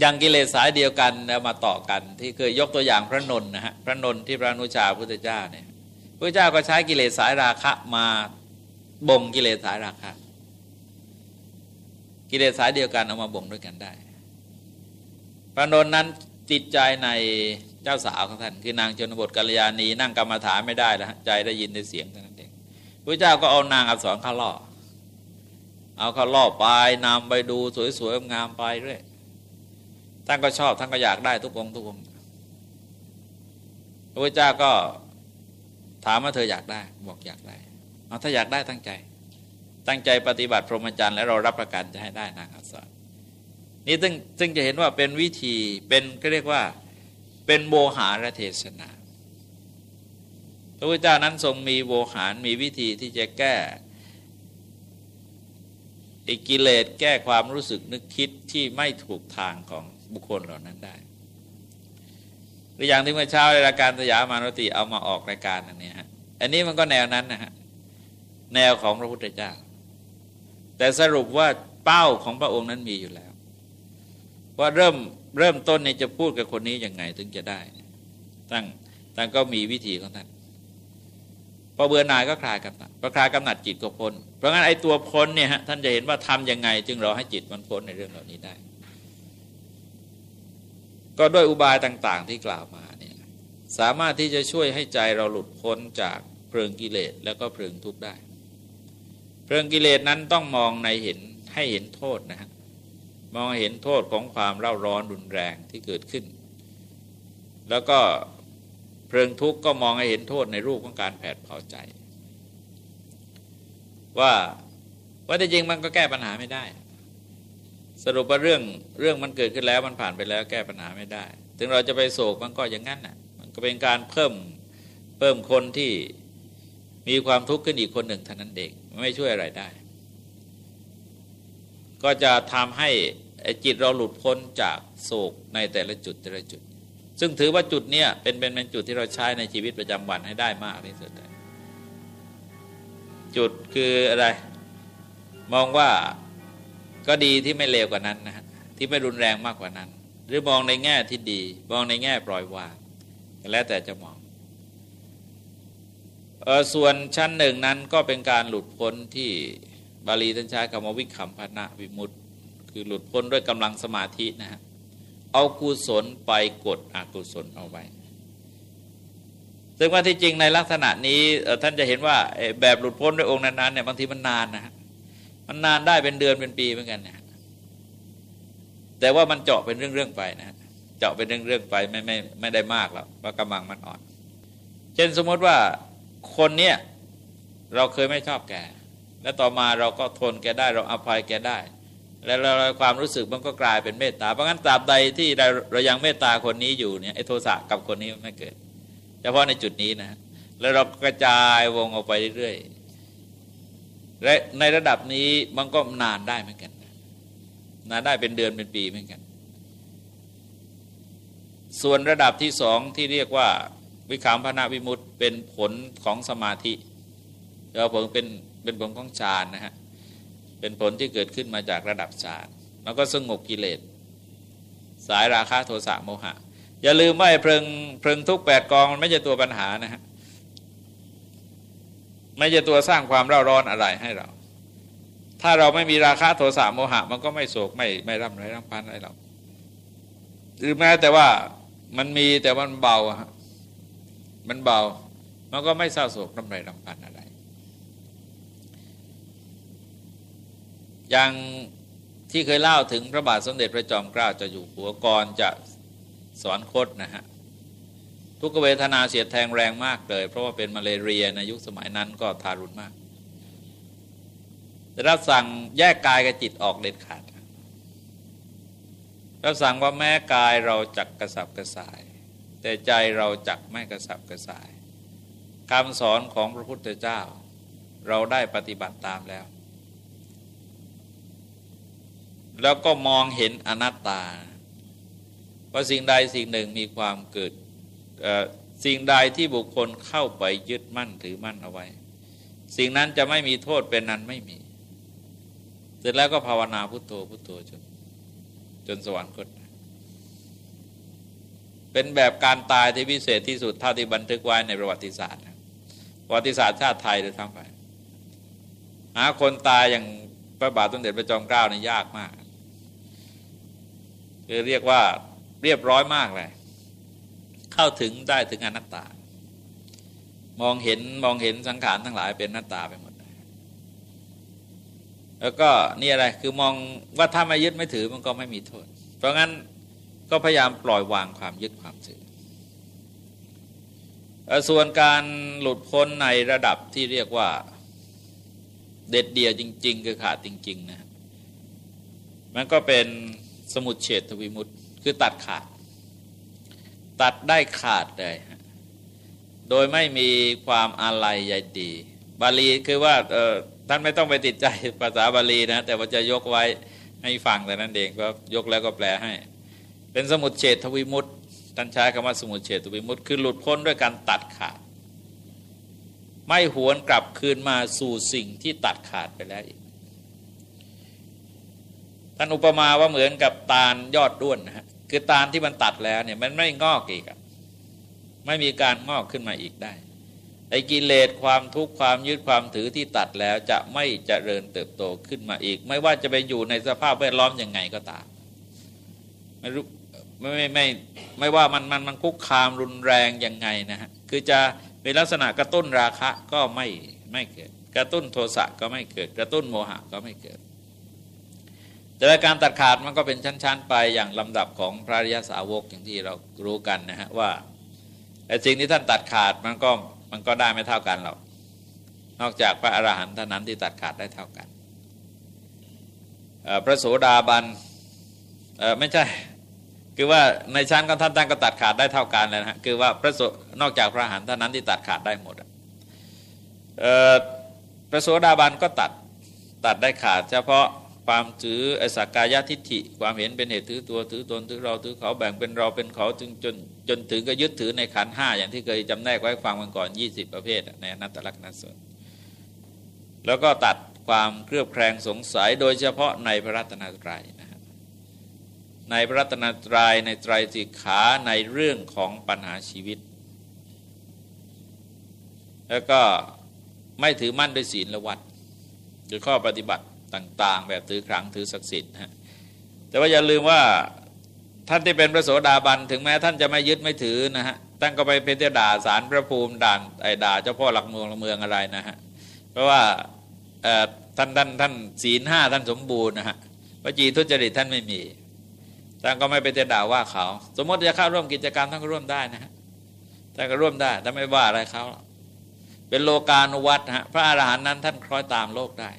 อย่างกิเลสสายเดียวกันแล้วมาต่อกัน ที่เคยยกตัวอย่างพระนนท์นะฮะพระนนท์ที่พระนุชาพุทธเจ้าเนี่ยพระเจ้าก็ใช้กิเลสสายราคะมาบ่งกิเลสสายราคะ กิเลสสายเดียวกันเอามาบ่งด้วยกันได้ ระนนท์นั้นจิตใจในใจจ้าสาวของท่านคือนางชนบทกัลยาณีนั่งกรรมฐานไม่ได้แล้วใจได้ยินได้เสียงเท่านั้นเองพระเจ้าก็เอานางอักษรข้าล่อเอาข้าล่อไปนำไปดูสวยๆงามไปเรื่อยท่านก็ชอบท่านก็อยากได้ทุกองทุกองพระเจ้าก็ถามว่าเธออยากได้ บอกอยากได้เอาถ้าอยากได้ตั้งใจ ตั้งใจปฏิบัติพรหมจรรย์และเรารับประกันจะให้ได้นางอักษร นี่ซึ่งซึ่งจะเห็นว่าเป็นวิธีเป็นก็เรียกว่าเป็นโวหารเทศนาพระพุทธเจ้านั้นทรงมีโวหารมีวิธีที่จะแก้อิกิเลสแก้ความรู้สึกนึกคิดที่ไม่ถูกทางของบุคคลเหล่านั้นได้หรืออย่างที่เมื่อเช้าในรายการสยามานติเอามาออกรายการอันนี้ฮะอันนี้มันก็แนวนั้นนะฮะแนวของพระพุทธเจ้า แต่สรุปว่าเป้าของพระองค์นั้นมีอยู่แล้ว ว่าเริ่มเริ่มต้นเนี่ยจะพูดกับคนนี้ยังไงถึงจะได้ ตั้งตั้งก็มีวิธีของท่านพอเบื่อหน่ายก็คลายกำหนัดพอคลายกำหนัดจิตก็พ้น เพราะงั้นไอ้ตัวพ้นเนี่ยฮะท่านจะเห็นว่าทํำยังไง จึงเราให้จิตมันพ้นในเรื่องเหล่านี้ได้ ก็ด้วยอุบายต่าง ๆ ที่กล่าวมาเนี่ยสามารถที่จะช่วยให้ใจเราหลุดพ้นจากเพลิงกิเลสแล้วก็เพลิงทุกข์ได้ เพลิงกิเลสนั้นต้องมองในเห็นให้เห็นโทษนะฮะ มองเห็นโทษของความเร่าร้อนรุนแรงที่เกิดขึ้น แล้วก็เพลิงทุกข์ก็มองให้เห็นโทษในรูปของการแผดเผาใจ ว่าว่าแต่จริงมันก็แก้ปัญหาไม่ได้ สรุปว่าเรื่องเรื่องมันเกิดขึ้นแล้วมันผ่านไปแล้วแก้ปัญหาไม่ได้ ถึงเราจะไปโศกมันก็อย่างนั้นน่ะมันก็เป็นการเพิ่มเพิ่มคนที่มีความทุกข์ขึ้นอีกคนหนึ่งเท่านั้นเองไม่ช่วยอะไรได้ ก็จะทำให้จิตเราหลุดพ้นจากโศกในแต่ละจุดแต่ละจุด ซึ่งถือว่าจุดเนี้ยเป็นเป็นเป็นจุดที่เราใช้ในชีวิตประจำวันให้ได้มากที่สุดจุดคืออะไร มองว่าก็ดีที่ไม่เลวกว่านั้นนะฮะที่ไม่รุนแรงมากกว่านั้น หรือมองในแง่ที่ดี มองในแง่ปล่อยวางแล้วแต่จะมองออส่วนชั้นหนึ่งนั้นก็เป็นการหลุดพ้นที่ บาลีท่านใช้คำว่าวิคัมพนะวิมุตต์คือหลุดพ้นด้วยกำลังสมาธินะฮะเอากุศลไปกดอกุศลเอาไว้ซึ่งว่าที่จริงในลักษณะนี้ท่านจะเห็นว่าแบบหลุดพ้นด้วยองค์นั้นๆเนี่ยบางทีมันนานนะฮะมันนานได้เป็นเดือนเป็นปีเหมือนกันนะแต่ว่ามันเจาะเป็นเรื่องๆไปนะเจาะเป็นเรื่องๆไปไม่ไม่ไม่ได้มากหรอกเพราะกำลังมันอ่อน เช่นสมมติว่าคนเนี้ยเราเคยไม่ชอบแก และต่อมาเราก็ทนแกได้เราอภัยแกได้ แล้วเราความรู้สึกมันก็กลายเป็นเมตตาเพราะงั้นตราบใดที่เราเรายังเมตตาคนนี้อยู่เนี่ยไอ้โทสะกับคนนี้ไม่เกิดเฉพาะในจุดนี้นะแล้วเรากระจายวงออกไปเรื่อยๆและในระดับนี้มันก็นานได้เหมือนกันนานได้เป็นเดือนเป็นปีเหมือนกัน ส่วนระดับที่สองที่เรียกว่าวิขามพนาวิมุตเป็นผลของสมาธิเราผลเป็น เป็นผลของฌานนะฮะเป็นผลที่เกิดขึ้นมาจากระดับฌานแล้วก็สงบกิเลส สายราคะโทสะโมหะ อย่าลืมว่าเพลิงเพลิงทุกแปดกองมันไม่ใช่ตัวปัญหานะฮะไม่ใช่ตัวสร้างความเร่าร้อนอะไรให้เรา ถ้าเราไม่มีราคะโทสะโมหะ มันก็ไม่โศกไม่ไม่ร่ำไรร่ำพันอะไรเราหรือแม้แต่ว่ามันมีแต่มันเบาฮะมันเบา มันก็ไม่เศร้าโศกร่ำไรร่ำพันอะไร อย่างที่เคยเล่าถึงพระบาทสมเด็จพระจอมเกล้าจะอยู่หัวกรจะสอนคดนะฮะทุกเวทนาเสียดแทงแรงมากเลย เพราะว่าเป็นมาเลเรียในยุคสมัยนั้นก็ทารุณมากแต่รับสั่งแยกกายกับจิตออกเด็ดขาดรับสั่งว่าแม้กายเราจักกระสับกระส่าย แต่ใจเราจักไม่กระสับกระส่ายคำสอนของพระพุทธเจ้า เราได้ปฏิบัติตามแล้ว แล้วก็มองเห็นอนัตตา ว่าสิ่งใดสิ่งหนึ่งมีความเกิดสิ่งใดที่บุคคลเข้าไปยึดมั่นถือมั่นเอาไว้ สิ่งนั้นจะไม่มีโทษเป็นนั้นไม่มี เสร็จแล้วก็ภาวนาพุทโธพุทโธจนจนสวรรคตเป็นแบบการตายที่พิเศษที่สุดเท่าที่บันทึกไว้ในประวัติศาสตร์ประวัติศาสตร์ชาติไทยโดยทั้งไปหาคนตายอย่างพระบาทสมเด็จพระจอมเกล้านี่ยากมาก เรียกว่าเรียบร้อยมากเลย เข้าถึงได้ถึงอนัตตา มองเห็นมองเห็นสังขารทั้งหลายเป็นอนัตตาไปหมด แล้วก็นี่อะไรคือมองว่าถ้าไม่ยึดไม่ถือมันก็ไม่มีโทษ เพราะงั้นก็พยายามปล่อยวางความยึดความถือ ส่วนการหลุดพ้นในระดับที่เรียกว่าเด็ดเดี่ยวจริง ๆ คือขาดจริง ๆ นะ มันก็เป็น สมุดเฉดทวิมุตคือตัดขาด ตัดได้ขาดเลยโดยไม่มีความอาลัยใยดี บาลีคือว่าท่านไม่ต้องไปติดใจภาษาบาลีนะ แต่ว่าจะยกไว้ให้ฟังแต่นั้นเองก็ยกแล้วก็แปลให้ เป็นสมุดเฉดทวิมุตท่านใช้คำว่าสมุดเฉดทวิมุตคือหลุดพ้นด้วยการตัดขาด ไม่หวนกลับคืนมาสู่สิ่งที่ตัดขาดไปแล้วอีก ท่านอุปมาว่าเหมือนกับตาลยอดด้วนนะฮะคือตาลที่มันตัดแล้วเนี่ยมันไม่งอกอีกไม่มีการงอกขึ้นมาอีกได้ไอ้กิเลสความทุกข์ความยึดความถือที่ตัดแล้วจะไม่เจริญเติบโตขึ้นมาอีก ไม่ว่าจะไปอยู่ในสภาพแวดล้อมยังไงก็ตามไม่รู้ไม่ไม่ไม่ไม่ว่ามันมันมันคุกคามรุนแรงยังไงนะฮะคือจะเป็นลักษณะกระตุ้นราคะก็ไม่ไม่เกิด กระตุ้นโทสะก็ไม่เกิด กระตุ้นโมหะก็ไม่เกิด แต่การตัดขาดมันก็เป็นชั้น ๆ ไปอย่างลำดับของพระริยสาวกอย่างที่เรารู้กันนะฮะว่าไอ้สิ่งที่ท่านตัดขาดมันก็มันก็ได้ไม่เท่ากันหรอกนอกจากพระอรหันต์เท่านั้นที่ตัดขาดได้เท่ากันพระโสดาบันไม่ใช่คือว่าในชั้นของท่านท่านก็ตัดขาดได้เท่ากันเลยนะคือว่าพระโสนอกจากพระอรหันต์เท่านั้นที่ตัดขาดได้หมดพระโสดาบันก็ตัดตัดได้ขาด เฉพาะ ความถือไอสักกายทิฏฐิ ความเห็นเป็นเหตุถือตัวถือตนถือเราถือเขาแบ่งเป็นเราเป็นเขาจึงจนจนถึงก็ยึดถือในขันห้าอย่างที่เคยจำแนกไว้ฟังมันก่อน 20 ประเภทในนัตตลักษณส่วนแล้วก็ตัดความเครือบแคลงสงสัยโดยเฉพาะในพระรัตนตรัยนะในพระรัตนตรัยในไตรสิกขาในเรื่องของปัญหาชีวิต แล้วก็ไม่ถือมั่นด้วยศีลละวัดหรือข้อปฏิบัติ ต่างๆ แบบถือครั้งถือศักดิ์สิทธิ์นะแต่ว่าอย่าลืมว่าท่านที่เป็นพระโสดาบันถึงแม้ท่านจะไม่ยึดไม่ถือนะฮะท่านก็ไปเพเทด่าสารพระภูมิด่านไอ้ด่าเจ้าพ่อหลักเมืองหลักเมืองอะไรนะฮะเพราะว่าท่านท่านท่านศีลห้าท่านสมบูรณ์นะฮะวจีทุจริตท่านไม่มีท่านก็ไม่ไปเทด่าว่าเขา สมมติจะเข้าร่วมกิจกรรมท่านก็ร่วมได้นะฮะท่านก็ร่วมได้ท่านไม่ว่าอะไรเขาเป็นโลกาณวัตฮะพระอรหันต์นั้นท่านคล้อยตามโลกได้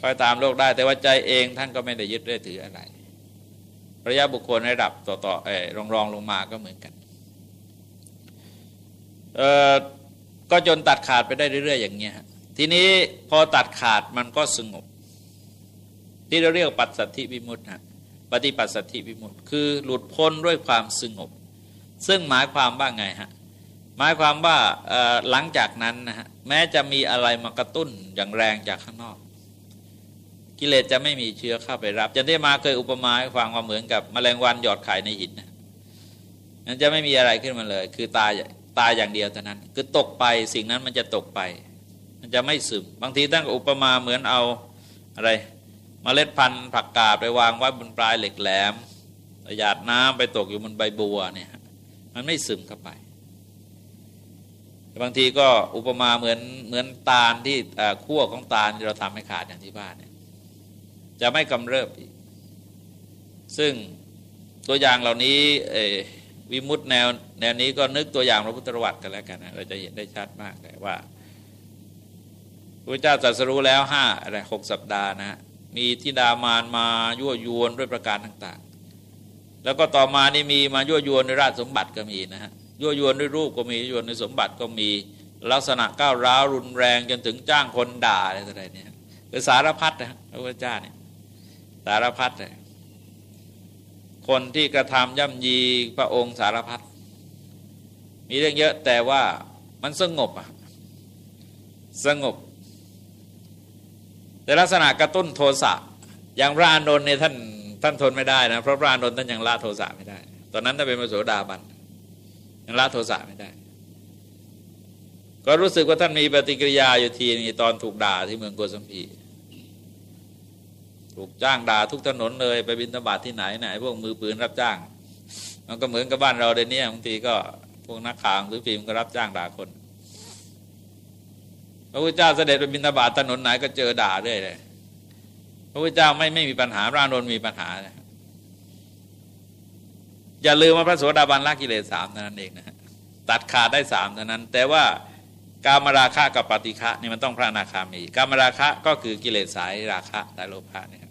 คอยตามโลกได้ แต่ว่าใจเองท่านก็ไม่ได้ยึดได้ถืออะไรระยะบุคคลในระดับต่อต่อเออรองรองลงมาก็เหมือนกันเออก็จนตัดขาดไปได้เรื่อยๆอย่างเงี้ยทีนี้พอตัดขาดมันก็สงบ ที่เราเรียกปัสสัทธิวิมุตติปฏิปัสสัทธิวิมุตติคือหลุดพ้นด้วยความสงบ ซึ่งหมายความว่าไงฮะหมายความว่าหลังจากนั้นนะฮะแม้จะมีอะไรมากระตุ้นอย่างแรงจากข้างนอก กิเลสจะไม่มีเชื้อเข้าไปรับจันได้มาเคยอุปมาให้ฟังว่าเหมือนกับมแมลงวันหยอดไข่ในหินมันจะไม่มีอะไรขึ้นมาเลย คือตายตายอย่างเดียวเท่านั้น คือตกไปสิ่งนั้นมันจะตกไป มันจะไม่ซึม บางทีตั้งอุปมาเหมือนเอาอะไรมเมล็ดพันธุ์ผักกาดไปวางไว้บนปลายเหล็กแหลมหยาดน้ำไปตกอยู่บนใบบัวเนี่ยมันไม่ซึมเข้าไปบางทีก็อุปมาเหมือนเหมือนตาลที่ขั้วของตาลที่เราทำให้ขาดอย่างที่บ้านเนี่ย จะไม่กำเริบอีก ซึ่งตัวอย่างเหล่านี้วิมุตแนวแนวนี้ก็นึกตัวอย่างพระพุทธประวัติกันแล้วกันนะเราจะเห็นได้ชัดมากเลยว่าพระเจ้าตรัสรู้แล้วห้าอะไรหกสัปดาห์นะมีทิดามานมายั่วยวนด้วยประการต่างๆ แล้วก็ต่อมานี่มีมายั่วยวนในราชสมบัติก็มีนะฮะยั่วยวนด้วยรูปก็มียั่วยวนในสมบัติก็มีลักษณะก้าวร้าวรุนแรงจนถึงจ้างคนด่าอะไรต่ออะไรเนี่ยคือสารพัดนะพระพุทธเจ้าเนี่ยารพัดเลยคนที่กระทำย่ำยีพระองค์สารพัดมีเรื่องเยอะแต่ว่ามันสงบอะสงบ แต่ลักษณะกระตุ้นโทสะอย่างพระอานนท์เนี่ยท่านท่านทนไม่ได้นะเพราะพระอานนท์ท่านยังละโทสะไม่ได้ ตอนนั้นท่านเป็นมโสดาบันยังละโทสะไม่ได้ ก็รู้สึกว่าท่านมีปฏิกิริยาอยู่ทีนี้ตอนถูกด่าที่เมืองโกสัมพี ถูกจ้างด่าทุกถนนเลยไปบินตบาทที่ไหนไหนพวกมือปืนรับจ้าง มันก็เหมือนกับบ้านเราเดี๋ยวนี้บางทีก็พวกนักข่าวหรือฟิล์มก็รับจ้างด่าคนพระพุทธเจ้าเสด็จไปบิณฑบาตถนนไหนก็เจอด่าเรื่อยเลยพระพุทธเจ้าไม่ไม่มีปัญหาพระนนท์มีปัญหาอย่าลืมว่าพระโสดาบันละกิเลสสามเท่านั้นเองนะตัดขาดได้สามเท่านั้น แต่ว่า การมราคะกับปฏิฆะนี่มันต้องพระนาคามีการมราคะก็คือกิเลสสายราคะสายโลภะเนี่ย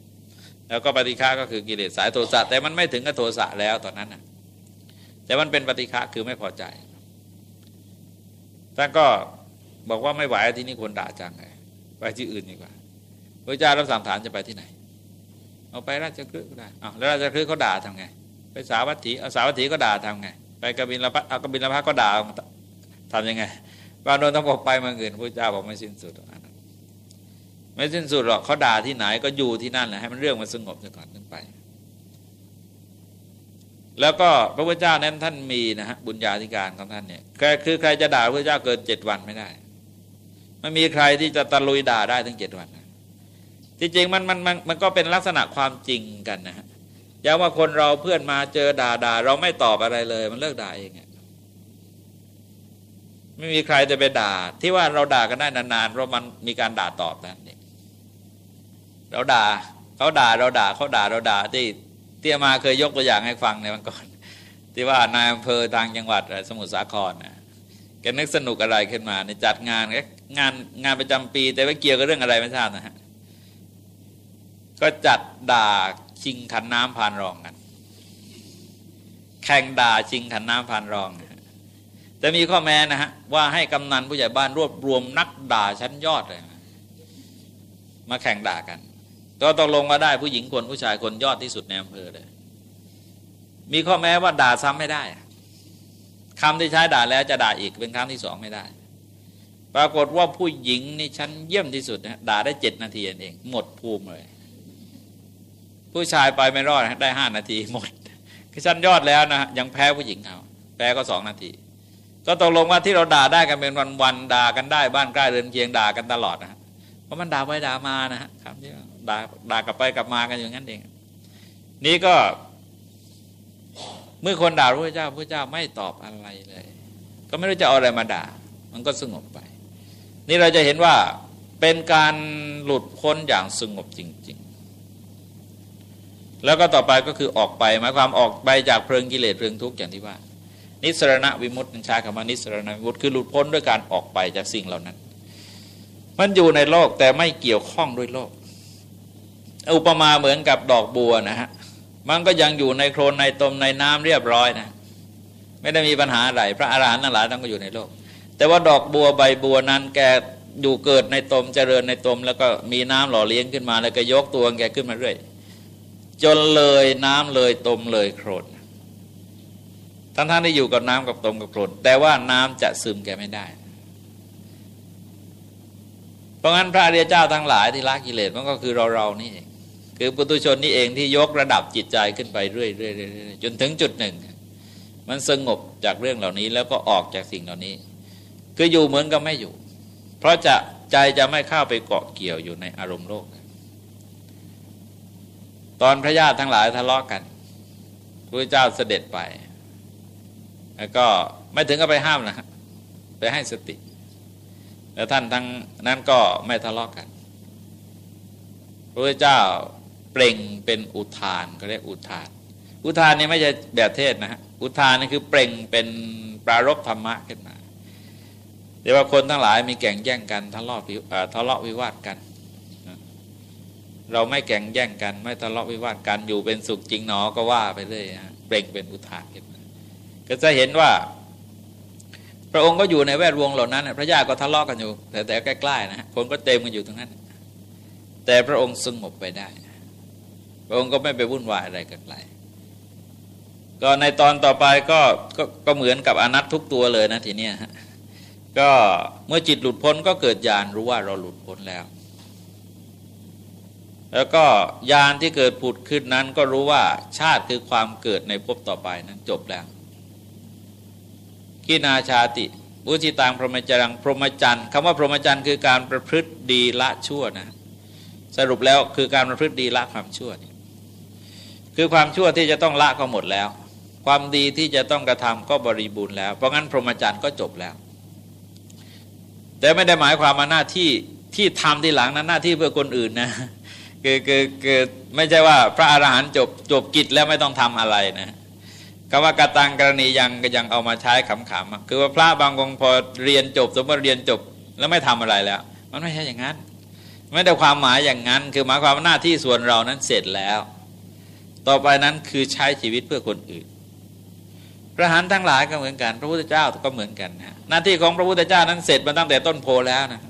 แล้วก็ปฏิฆะก็คือกิเลสสายโทสะแต่มันไม่ถึงกับโทสะแล้วตอนนั้นนะแต่มันเป็นปฏิฆะคือไม่พอใจท่านก็บอกว่าไม่ไหวที่นี่คนด่าจังไงไปที่อื่นดีกว่าพระเจ้ารับสั่งฐานจะไปที่ไหน เอาไปราชคฤห์ก็ได้เอาแล้วราชคฤห์เขาด่าทำไง ไปสาวัตถีเอาสาวัตถีก็ด่าทำไง ไปกบินละพัเอากบินละพัก็ด่าทำยังไง บางโดนต้องบอกไปมาเงินพระเจ้าบอกไม่สิ้นสุดอันนั้นไม่สิ้นสุดหรอกเขาด่าที่ไหนก็อยู่ที่นั่นแหละให้มันเรื่องมันสงบซะก่อนขึ้นไป แล้วก็พระพุทธเจ้านั้นท่านมีนะฮะบุญญาธิการของท่านเนี่ยคือใครจะด่าพระเจ้าเกินเจ็ดวันไม่ได้ไม่มีใครที่จะตะลุยด่าได้ทั้งเจ็ดวันที่จริงมันมันมันมันก็เป็นลักษณะความจริงกันนะฮะอย่าว่าคนเราเพื่อนมาเจอด่าด่าเราไม่ตอบอะไรเลย มันเลิกด่าเอง ไม่มีใครจะไปด่า ที่ว่าเราด่ากันได้นานๆเพราะมันมีการด่าตอบนั่นเองเราด่าเขาด่าเราด่าเขาด่าเราด่าที่เตี้ยมาเคยยกตัวอย่างให้ฟังในวันก่อน ที่ว่านายอำเภอทางจังหวัดสมุทรสาครนะแกนึกสนุกอะไรขึ้นมาในจัดงานงานงานประจำปี แต่ว่าเกี่ยวกับเรื่องอะไรไม่ทราบนะฮะก็จัดด่าชิงขันน้ำพานรองกัน แข่งด่าชิงขันน้ำพานรอง แต่มีข้อแม้นะฮะว่าให้กำนันผู้ใหญ่บ้านรวบรวมนักด่าชั้นยอดเลยมาแข่งด่ากันก็ต้องลงมาได้ผู้หญิงคนผู้ชายคนยอดที่สุดในอำเภอเลย มีข้อแม้ว่าด่าซ้ำไม่ได้คำที่ใช้ด่าแล้วจะด่าอีกเป็นครั้งที่สองไม่ได้ ปรากฏว่าผู้หญิงนี่ชั้นเยี่ยมที่สุดนะด่าได้เจ็ดนาทีเอง หมดภูมิเลย ผู้ชายไปไม่รอดได้ห้านาทีหมดคือชั้นยอดแล้วนะยังแพ้ผู้หญิงเขาแพ้ก็สองนาที ก็ตกลงว่าที่เราด่าได้กันเป็นวันๆด่ากันได้บ้านใกล้เรือนเคียงด่ากันตลอดนะเพราะมันด่าไปด่ามานะฮะครับที่ด่าด่ากลับไปกลับมากันอย่างนั้นเอง นี่ก็ เมื่อคนด่าพระเจ้าพระเจ้าไม่ตอบอะไรเลย ก็ไม่รู้จะเอาอะไรมาด่า มันก็สงบไป นี่เราจะเห็นว่าเป็นการหลุดพ้นอย่างสงบจริง ๆ แล้วก็ต่อไปก็คือออกไปหมายความออกไปจากเพลิงกิเลสเพลิงทุกข์อย่างที่ว่า นิสรณวิมุตติใช้คำว่านิสรณวิมุตติคือหลุดพ้นด้วยการออกไปจากสิ่งเหล่านั้น มันอยู่ในโลกแต่ไม่เกี่ยวข้องด้วยโลก อุปมาเหมือนกับดอกบัวนะฮะมันก็ยังอยู่ในโคลนในตมในน้ำเรียบร้อยนะ ไม่ได้มีปัญหาอะไรพระอาหารหันต์ทั้งหลายต้องก็อยู่ในโลก แต่ว่าดอกบัวใบบัวนั้นแกอยู่เกิดในตมเจริญในตม แล้วก็มีน้ำหล่อเลี้ยงขึ้นมา แล้วก็ยกตัวแกขึ้นมาเรื่อย จนเลยน้ำเลยตมเลยโคลน ทั้งท่านที่อยู่กับน้ำกับตมกับโคลนแต่ว่าน้ำจะซึมแกไม่ได้ เพราะงั้นพระอริยเจ้าทั้งหลายที่ละกิเลสมันก็คือเราเรานี่เองคือปุถุชนนี่เองที่ยกระดับจิตใจขึ้นไปเรื่อยๆจนถึงจุดหนึ่ง มันสงบจากเรื่องเหล่านี้แล้วก็ออกจากสิ่งเหล่านี้ คืออยู่เหมือนกับไม่อยู่ เพราะจะใจจะไม่เข้าไปเกาะเกี่ยวอยู่ในอารมณ์โลก ตอนพระญาติทั้งหลายทะเลาะกกันพระเจ้าเสด็จไป แล้วก็ไม่ถึงกับไปห้ามนะไปให้สติ แล้วท่านทั้งนั้นก็ไม่ทะเลาะกกันพระเจ้าเปล่งเป็นอุทานก็เรียกอุทาน อุทานนี่ไม่ใช่แบบเทศนะฮะอุทานนี่คือเปล่งเป็นปรารบธรรมะขึ้นมาเดี๋ยวว่าคนทั้งหลายมีแข่งแย่งกันทะเลาะทะเลาะวิวาทกัน เราไม่แข่งแย่งกัน ไม่ทะเลาะวิวาทกันอยู่เป็นสุขจริงหนอก็ว่าไปเลยเปล่งเป็นอุทานขึ้น ก็จะเห็นว่า พระองค์ก็อยู่ในแวดวงเหล่านั้น พระญาติก็ทะเลาะกันอยู่ แต่แต่ใกล้ๆนะคนก็เต็มกันอยู่ตรงนั้น แต่พระองค์สงบไปได้ พระองค์ก็ไม่ไปวุ่นวายอะไรกันไรก็ในตอนต่อไปก็ก็ก็เหมือนกับอนัตทุกตัวเลยนะทีเนี้ยก็เมื่อจิตหลุดพ้นก็เกิดญาณรู้ว่าเราหลุดพ้นแล้ว แล้วก็ญาณที่เกิดผุดขึ้นนั้นก็รู้ว่าชาติคือความเกิดในภพต่อไปนั้นจบแล้ว กินาชาติบุจิตังพรหมจรรย์พรหมจรรย์คำว่าพรหมจรรย์คือการประพฤติดีละชั่วนะสรุปแล้วคือการประพฤติดีละความชั่วนี่คือความชั่วที่จะต้องละก็หมดแล้ว ความดีที่จะต้องกระทำก็บริบูรณ์แล้ว เพราะงั้นพรหมจรรย์ก็จบแล้ว แต่ไม่ได้หมายความมาหน้าที่ที่ทำที่หลังนั้นหน้าที่เพื่อคนอื่นนะคือคือคือไม่ใช่ว่าพระอาหารหันต์จบจบกิจแล้วไม่ต้องทำอะไรนะ คำว่ากตังกรณียังก็ยังเอามาใช้ขำๆคือว่าพระบางองค์พอเรียนจบ สมมติเรียนจบแล้วไม่ทำอะไรแล้ว มันไม่ใช่อย่างนั้น ไม่ได้ความหมายอย่างนั้น คือหมายความว่าหน้าที่ส่วนเรานั้นเสร็จแล้ว ต่อไปนั้นคือใช้ชีวิตเพื่อคนอื่น พระหันทั้งหลายก็เหมือนกัน พระพุทธเจ้าก็เหมือนกันนะหน้าที่ของพระพุทธเจ้านั้นเสร็จมาตั้งแต่ต้นโพแล้วนะ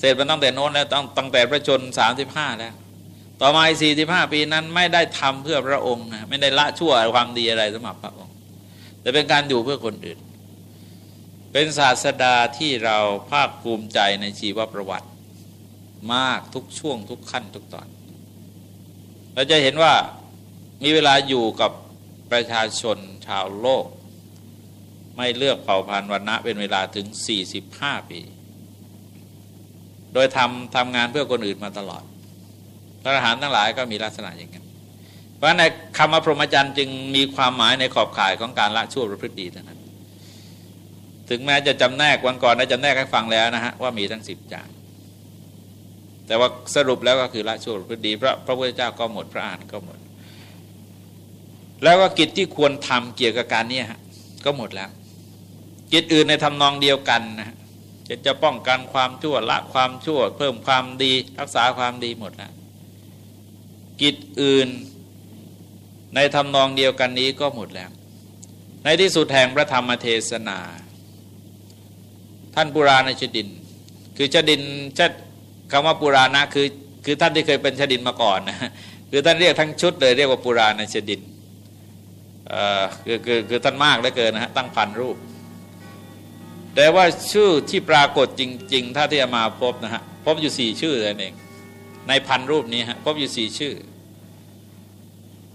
เสร็จมาตั้งแต่โน้นแล้วตั้งตั้งแต่พระชนสามสิบห้าแล้ว ต่อมาสี่สิบห้าปีนั้นไม่ได้ทำเพื่อพระองค์นะไม่ได้ละชั่วความดีอะไรสมรับพระองค์ แต่เป็นการอยู่เพื่อคนอื่น เป็นศาสดาที่เราภาคภูมิใจในชีวประวัติ มากทุกช่วงทุกขั้นทุกตอน เราจะเห็นว่ามีเวลาอยู่กับประชาชนชาวโลก ไม่เลือกเผ่าพันธุ์วรรณะเป็นเวลาถึง 45 ปี โดยทำทำงานเพื่อคนอื่นมาตลอด ระอรหันต์ทั้งหลายก็มีลักษณะอย่างนั้นเพราะในคำว่าพรหมจรรย์จึงมีความหมายในขอบข่ายของการละชั่วประพฤติดีเท่านั้น ถึงแม้จะจำแนกวันก่อนได้จำแนกให้ฟังแล้วนะฮะว่ามีทั้งสิบอย่างแต่ว่าสรุปแล้วก็คือละชั่วประพฤติดีพระพระพุทธเจ้าก็หมดพระอานก็หมด แล้วก็กิจที่ควรทำเกี่ยวกับการนี้ฮะก็หมดแล้ว กิจอื่นในทำนองเดียวกันนะจะจะป้องกันความชั่วละความชั่ว เพิ่มความดีรักษาความดีหมดแล้ว กิจอื่นในทำนองเดียวกันนี้ก็หมดแล้ว ในที่สุดแห่งพระธรรมเทศนา ท่านปุราณชดิน คือชดินชดคำว่าปุราณะคือคือท่านที่เคยเป็นชดินมาก่อนนะคือท่านเรียกทั้งชุดเลยเรียกว่าปุราณชดินคือคือคือท่านมากเหลือเกินนะฮะตั้งพันรูป แต่ว่าชื่อที่ปรากฏจริง ๆ ถ้าที่จะมาพบนะฮะพบอยู่สี่ชื่อเลยเอง ในพันรูปนี้ฮะพบอยู่สี่ชื่อ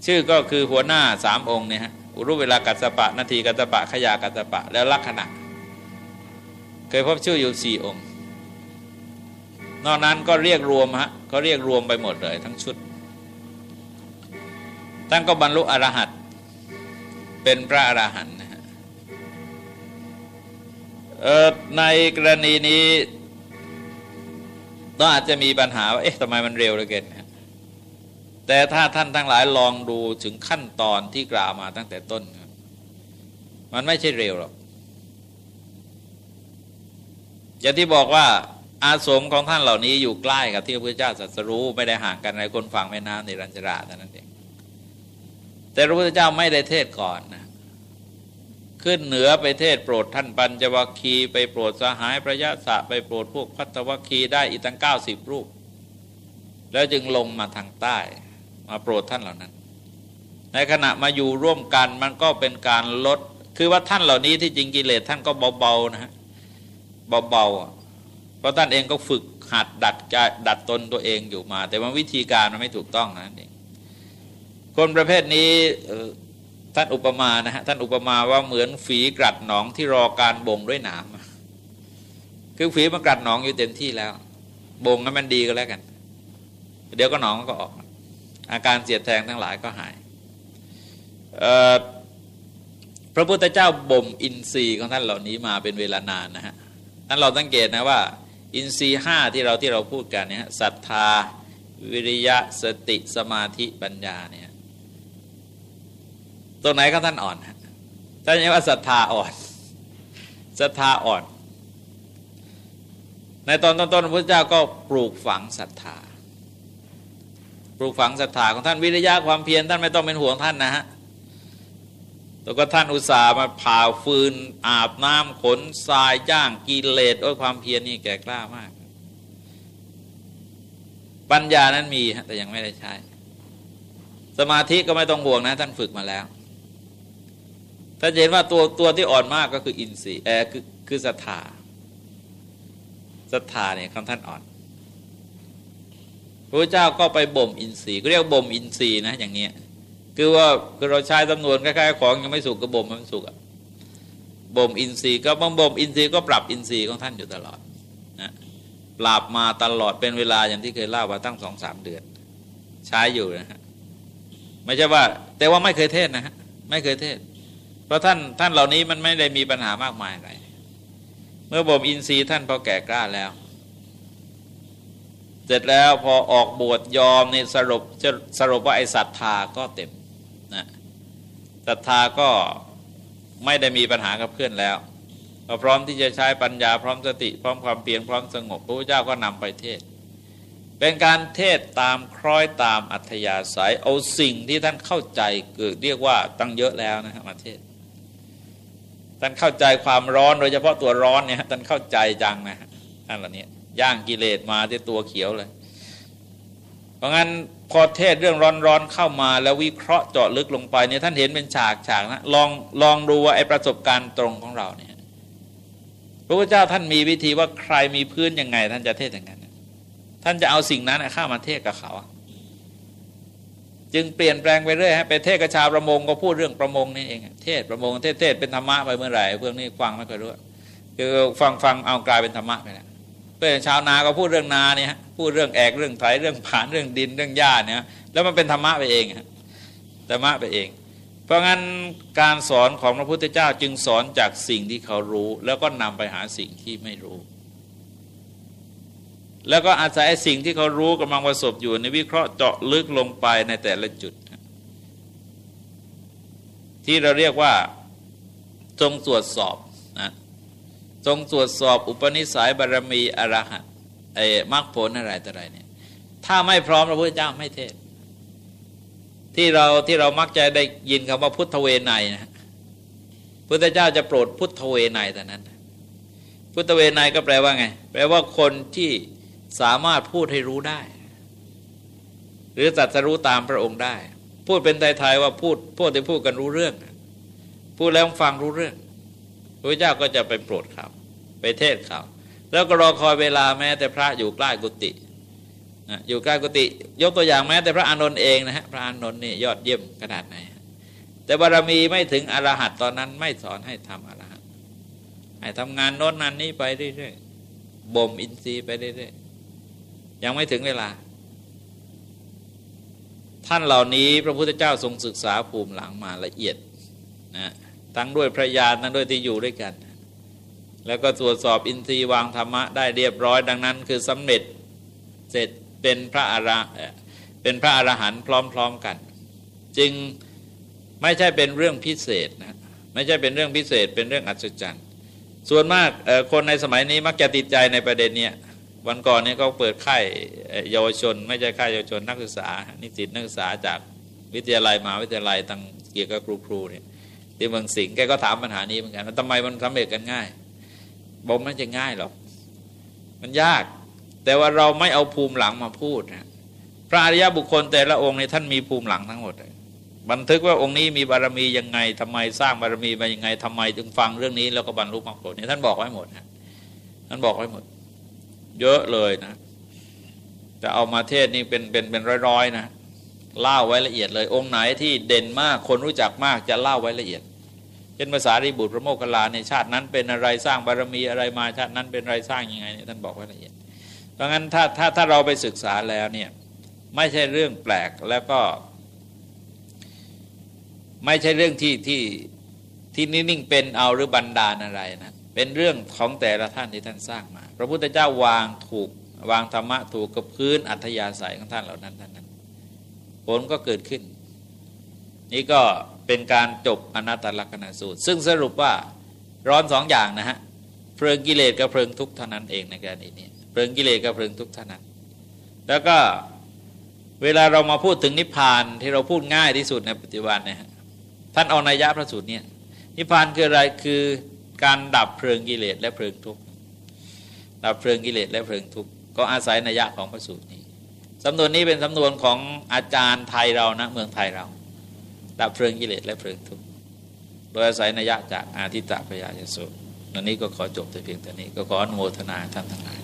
ชื่อก็คือหัวหน้าสามองค์เนี่ยฮะอุรุเวลากัสปะ นาทีกัสปะ ขยากัสปะ แล้วลักษณะ เคยพบชื่ออยู่สี่องค์ นอกนั้นก็เรียกรวมฮะเขาเรียกรวมไปหมดเลย ทั้งชุดท่านก็บรรลุอรหัตเป็นพระอรหันต์ในกรณีนี้ ต้องอาจจะมีปัญหาว่าเอ๊ะทำไมมันเร็วเหลือเกินแต่ถ้าท่านทั้งหลายลองดูถึงขั้นตอนที่กล่าวมาตั้งแต่ต้น มันไม่ใช่เร็วหรอกอย่างที่บอกว่าอาสมของท่านเหล่านี้อยู่ใกล้กับที่พระพุทธเจ้าสัสรู้ไม่ได้ห่างกันในคนฝั่งแม่น้ำในรัญจราแต่นั้นเองแต่พระพุทธเจ้าไม่ได้เทศก่อนนะ ขึ้นเหนือไปเทศโปรดท่านปัญจวัคคีไปโปรดสหายพระยะสะไปโปรดพวกพัตวัคคีได้อีกตั้งเก้าสิบรูป แล้วจึงลงมาทางใต้มาโปรดท่านเหล่านั้น ในขณะมาอยู่ร่วมกันมันก็เป็นการลด คือว่าท่านเหล่านี้ที่จริงกิเลสท่านก็เบาๆนะฮะเบาๆเพราะท่านเองก็ฝึกหัดดัดใจดัดตนตัวเองอยู่มา แต่ว่าวิธีการมันไม่ถูกต้องนั่นเองคนประเภทนี้ ท่านอุปมานะฮะท่านอุปมาว่าเหมือนฝีกรัดหนองที่รอการบ่งด้วยหนามคือฝีมันกรัดหนองอยู่เต็มที่แล้วบ่งให้มันดีก็แล้วกัน เดี๋ยวก็หนองก็ออก อาการเสียดแทงทั้งหลายก็หายพระพุทธเจ้าบ่มอินทรีย์ของท่านเหล่านี้มาเป็นเวลานานนะฮะท่านเราสังเกตนะว่า อินทรีย์ห้าที่เราที่เราพูดกันเนี่ยศรัทธา วิริยะสติสมาธิปัญญาเนี่ย ตรงไหนก็ท่านอ่อนท่านเรียกว่าศรัทธาอ่อนศรัทธาอ่อน ในตอนต้นๆพระพุทธเจ้าก็ปลูกฝังศรัทธาปลูกฝังศรัทธาของท่านวิริยะความเพียรท่านไม่ต้องเป็นห่วงท่านนะฮะแล้วก็ท่านอุตส่าห์มาผ่าฟืน อาบน้ำขนทรายจ้างกิเลสโอ้ยความเพียรนี่แก่กล้ามาก ปัญญานั้นมีแต่ยังไม่ได้ใช้ สมาธิก็ไม่ต้องห่วงนะ ท่านฝึกมาแล้ว ถ้าเห็นว่าตัวตัวที่อ่อนมากก็คืออินทรีย์แอคือคือศรัทธาศรัทธาเนี่ยคำท่านอ่อนพระเจ้าก็ไปบ่มอินทรีย์ก็เรียกบ่มอินทรีย์นะอย่างเนี้ยคือว่าคือเราใช้จำนวนคล้ายๆของยังไม่สุกก็บ่มมันสุกอะบ่มอินทรีย์ก็บ่มบ่มอินทรีย์ก็ปรับอินทรีย์ของท่านอยู่ตลอดนะปราบมาตลอดเป็นเวลาอย่างที่เคยเล่ามาตั้งสองสามเดือน ใช้อยู่นะฮะไม่ใช่ว่า แต่ว่าไม่เคยเทศนะฮะไม่เคยเทศ ราะท่านท่านเหล่านี้มันไม่ได้มีปัญหามากมายอะไร เมื่อบ่มอินทรีย์ท่านพอแก่กล้าแล้ว เสร็จแล้วพอออกบวชยอมนี่สรุปจะสรุปว่าไอ้ศรัทธาก็เต็มนะศรัทธาก็ไม่ได้มีปัญหากับเพื่อนแล้วพร้อมที่จะใช้ปัญญาพร้อมสติ พร้อมความเพียรพร้อมสงบพระพุทธเจ้าก็นำไปเทศ เป็นการเทศตามคล้อยตามอัธยาศัยเอาสิ่งที่ท่านเข้าใจเกิดเรียกว่าตั้งเยอะแล้วนะครับมาเทศ ท่านเข้าใจความร้อนโดยเฉพาะตัวร้อนเนี่ยท่านเข้าใจจังนะท่านเหล่านี้ย่างกิเลสมาที่ตัวเขียวเลย เพราะงั้นพอเทศเรื่องร้อนๆเข้ามาแล้ววิเคราะห์เจาะลึกลงไปเนี่ยท่านเห็นเป็นฉากฉากนะลองลองดูว่าไอ้ประสบการณ์ตรงของเราเนี่ยพระพุทธเจ้าท่านมีวิธีว่าใครมีพื้นยังไง ท่านจะเทศอย่างนั้นท่านจะเอาสิ่งนั้นเข้ามาเทศกับเขา จึงเปลี่ยนแปลงไปเรื่อยฮะไปเทศกับชาประมงก็พูดเรื่องประมงนี่เองเทศประมงเทศเทศเป็นธรรมะไปเมื่อไหร่เพื่อนนี่ฟังไม่ค่อยรู้คือฟังฟังเอากลายเป็นธรรมะไปแล้วเพื่อนชาวนาก็พูดเรื่องนาเนี่ยพูดเรื่องแอกเรื่องไถเรื่องผานเรื่องดินเรื่องหญ้าเนี่ยแล้วมันเป็นธรรมะไปเองธรรมะไปเอง เพราะงั้นการสอนของพระพุทธเจ้าจึงสอนจากสิ่งที่เขารู้ แล้วก็นำไปหาสิ่งที่ไม่รู้ แล้วก็อาศัยสิ่งที่เขารู้กำลังประสบอยู่ในวิเคราะห์เจาะลึกลงไปในแต่ละจุด ที่เราเรียกว่าทรงตรวจสอบนะทรงตรวจสอบอุปนิสัยบารมีอรหัตไอ้มรรคผลอะไรต่ออะไรเนี่ยถ้าไม่พร้อมพระพุทธเจ้าไม่เทศ ที่เราที่เรามักจะได้ยินคำว่าพุทธเวไนนะพุทธเจ้าจะโปรดพุทธเวไนแต่นั้น พุทธเวไนก็แปลว่าไง แปลว่าคนที่ สามารถพูดให้รู้ได้ หรือตัดสรู้ตามพระองค์ได้ พูดเป็นไทยๆว่าพูดพูดที่พูดกันรู้เรื่อง พูดแล้วฟังรู้เรื่องพระเจ้าก็จะไปโปรดเขาไปเทศเขาแล้วก็รอคอยเวลาแม้แต่พระอยู่ใกล้กุฏิอยู่ใกล้กุฏิยกตัวอย่างแม้แต่พระอานนท์เองนะฮะพระอานนท์นี่ยอดเยี่ยมขนาดไหนแต่บารมีไม่ถึงอรหัตตอนนั้นไม่สอนให้ทำอรหัตให้ทำงานโน้นนั้นนี้ไปเรื่อยๆบ่มอินทรีย์ไปเรื่อยๆ ยังไม่ถึงเวลา ท่านเหล่านี้พระพุทธเจ้าทรงศึกษาภูมิหลังมาละเอียดนะทั้งด้วยพระญาณทั้งด้วยที่อยู่ด้วยกัน แล้วก็ตรวจสอบอินทรีย์วางธรรมะได้เรียบร้อย ดังนั้น คือสำเร็จเสร็จเป็นพระอระเป็นพระอรหันต์พร้อม ๆกัน จึงไม่ใช่เป็นเรื่องพิเศษนะไม่ใช่เป็นเรื่องพิเศษเป็นเรื่องอัศจรรย์ ส่วนมากคนในสมัยนี้มักจะติดใจในประเด็นเนี้ย วันก่อนนี้เขาเปิดค่ายเยาวชน ไม่ใช่ค่ายเยาวชนนักศึกษา นิสิตนักศึกษาจากวิทยาลัยมหาวิทยาลัยตั้งเกี่ยวกับครูครูเนี่ยที่เมืองสิงห์แกก็ถามปัญหานี้เหมือนกันว่าทำไมมันสำเร็จกันง่ายบอกมันจะง่ายหรอกมันยาก แต่ว่าเราไม่เอาภูมิหลังมาพูดนะพระอริยบุคคลแต่ละองค์ในท่านมีภูมิหลังทั้งหมดบันทึกว่าองค์นี้มีบารมียังไงทำไมสร้างบารมีมายังไงทำไมถึงฟังเรื่องนี้แล้วก็บรรลุมรรคผลนี่ท่านบอกไว้หมดนะท่านบอกไว้หมด เยอะเลยนะแต่เอามาเทศนี่เป็นเป็นเป็นร้อยๆนะเล่าไว้ละเอียดเลย องค์ไหนที่เด่นมากคนรู้จักมากจะเล่าไว้ละเอียดเช่นภาษาริบุตรพระโมคคัลลาในชาตินั้นเป็นอะไรสร้างบารมีอะไรมาชาตินั้นเป็นอะไรสร้างยังไงเนี่ยท่านบอกไว้ละเอียดเพราะงั้นถ้าถ้าถ้าเราไปศึกษาแล้วเนี่ยไม่ใช่เรื่องแปลกแล้วก็ ไม่ใช่เรื่องที่ที่ที่นิ่งๆเป็นเอาหรือบันดาลอะไรนะเป็นเรื่องของแต่ละท่านที่ท่านสร้างมา ระพุทธเจ้าวางถูกวางธรรมะถูกกับพื้นอัธยาศัยของท่านเหล่านั้นท่านนั้นผลก็เกิดขึ้น นี่ก็เป็นการจบอนัตตลักษณสูตร ซึ่งสรุปว่าร้อนสองอย่างนะฮะเพลิงกิเลสกับเพลิงทุกข์เท่านั้นเองในการนี้เพลิงกิเลสกับเพลิงทุกข์เท่านั้น แล้วก็เวลาเรามาพูดถึงนิพพานที่เราพูดง่ายที่สุดในปัจจุบันเนี่ยท่านเอานายะพระสูตรเนี่ยนิพพานคืออะไรคือการดับเพลิงกิเลสและเพลิงทุกข์ ดับเพลิงกิเลสและเพลิงทุกข์ก็อาศัยนัยยะของพระสูตรนี้สำนวนนี้เป็นสำนวนของอาจารย์ไทยเรานะเมืองไทยเราดับเพลิงกิเลสและเพลิงทุกข์โดยอาศัยนัยยะจากอาทิตตะพยายสูตรนันนี้ก็ขอจบแต่เพียงเท่านี้ก็ขออนุโมทนาท่านทั้งหลาย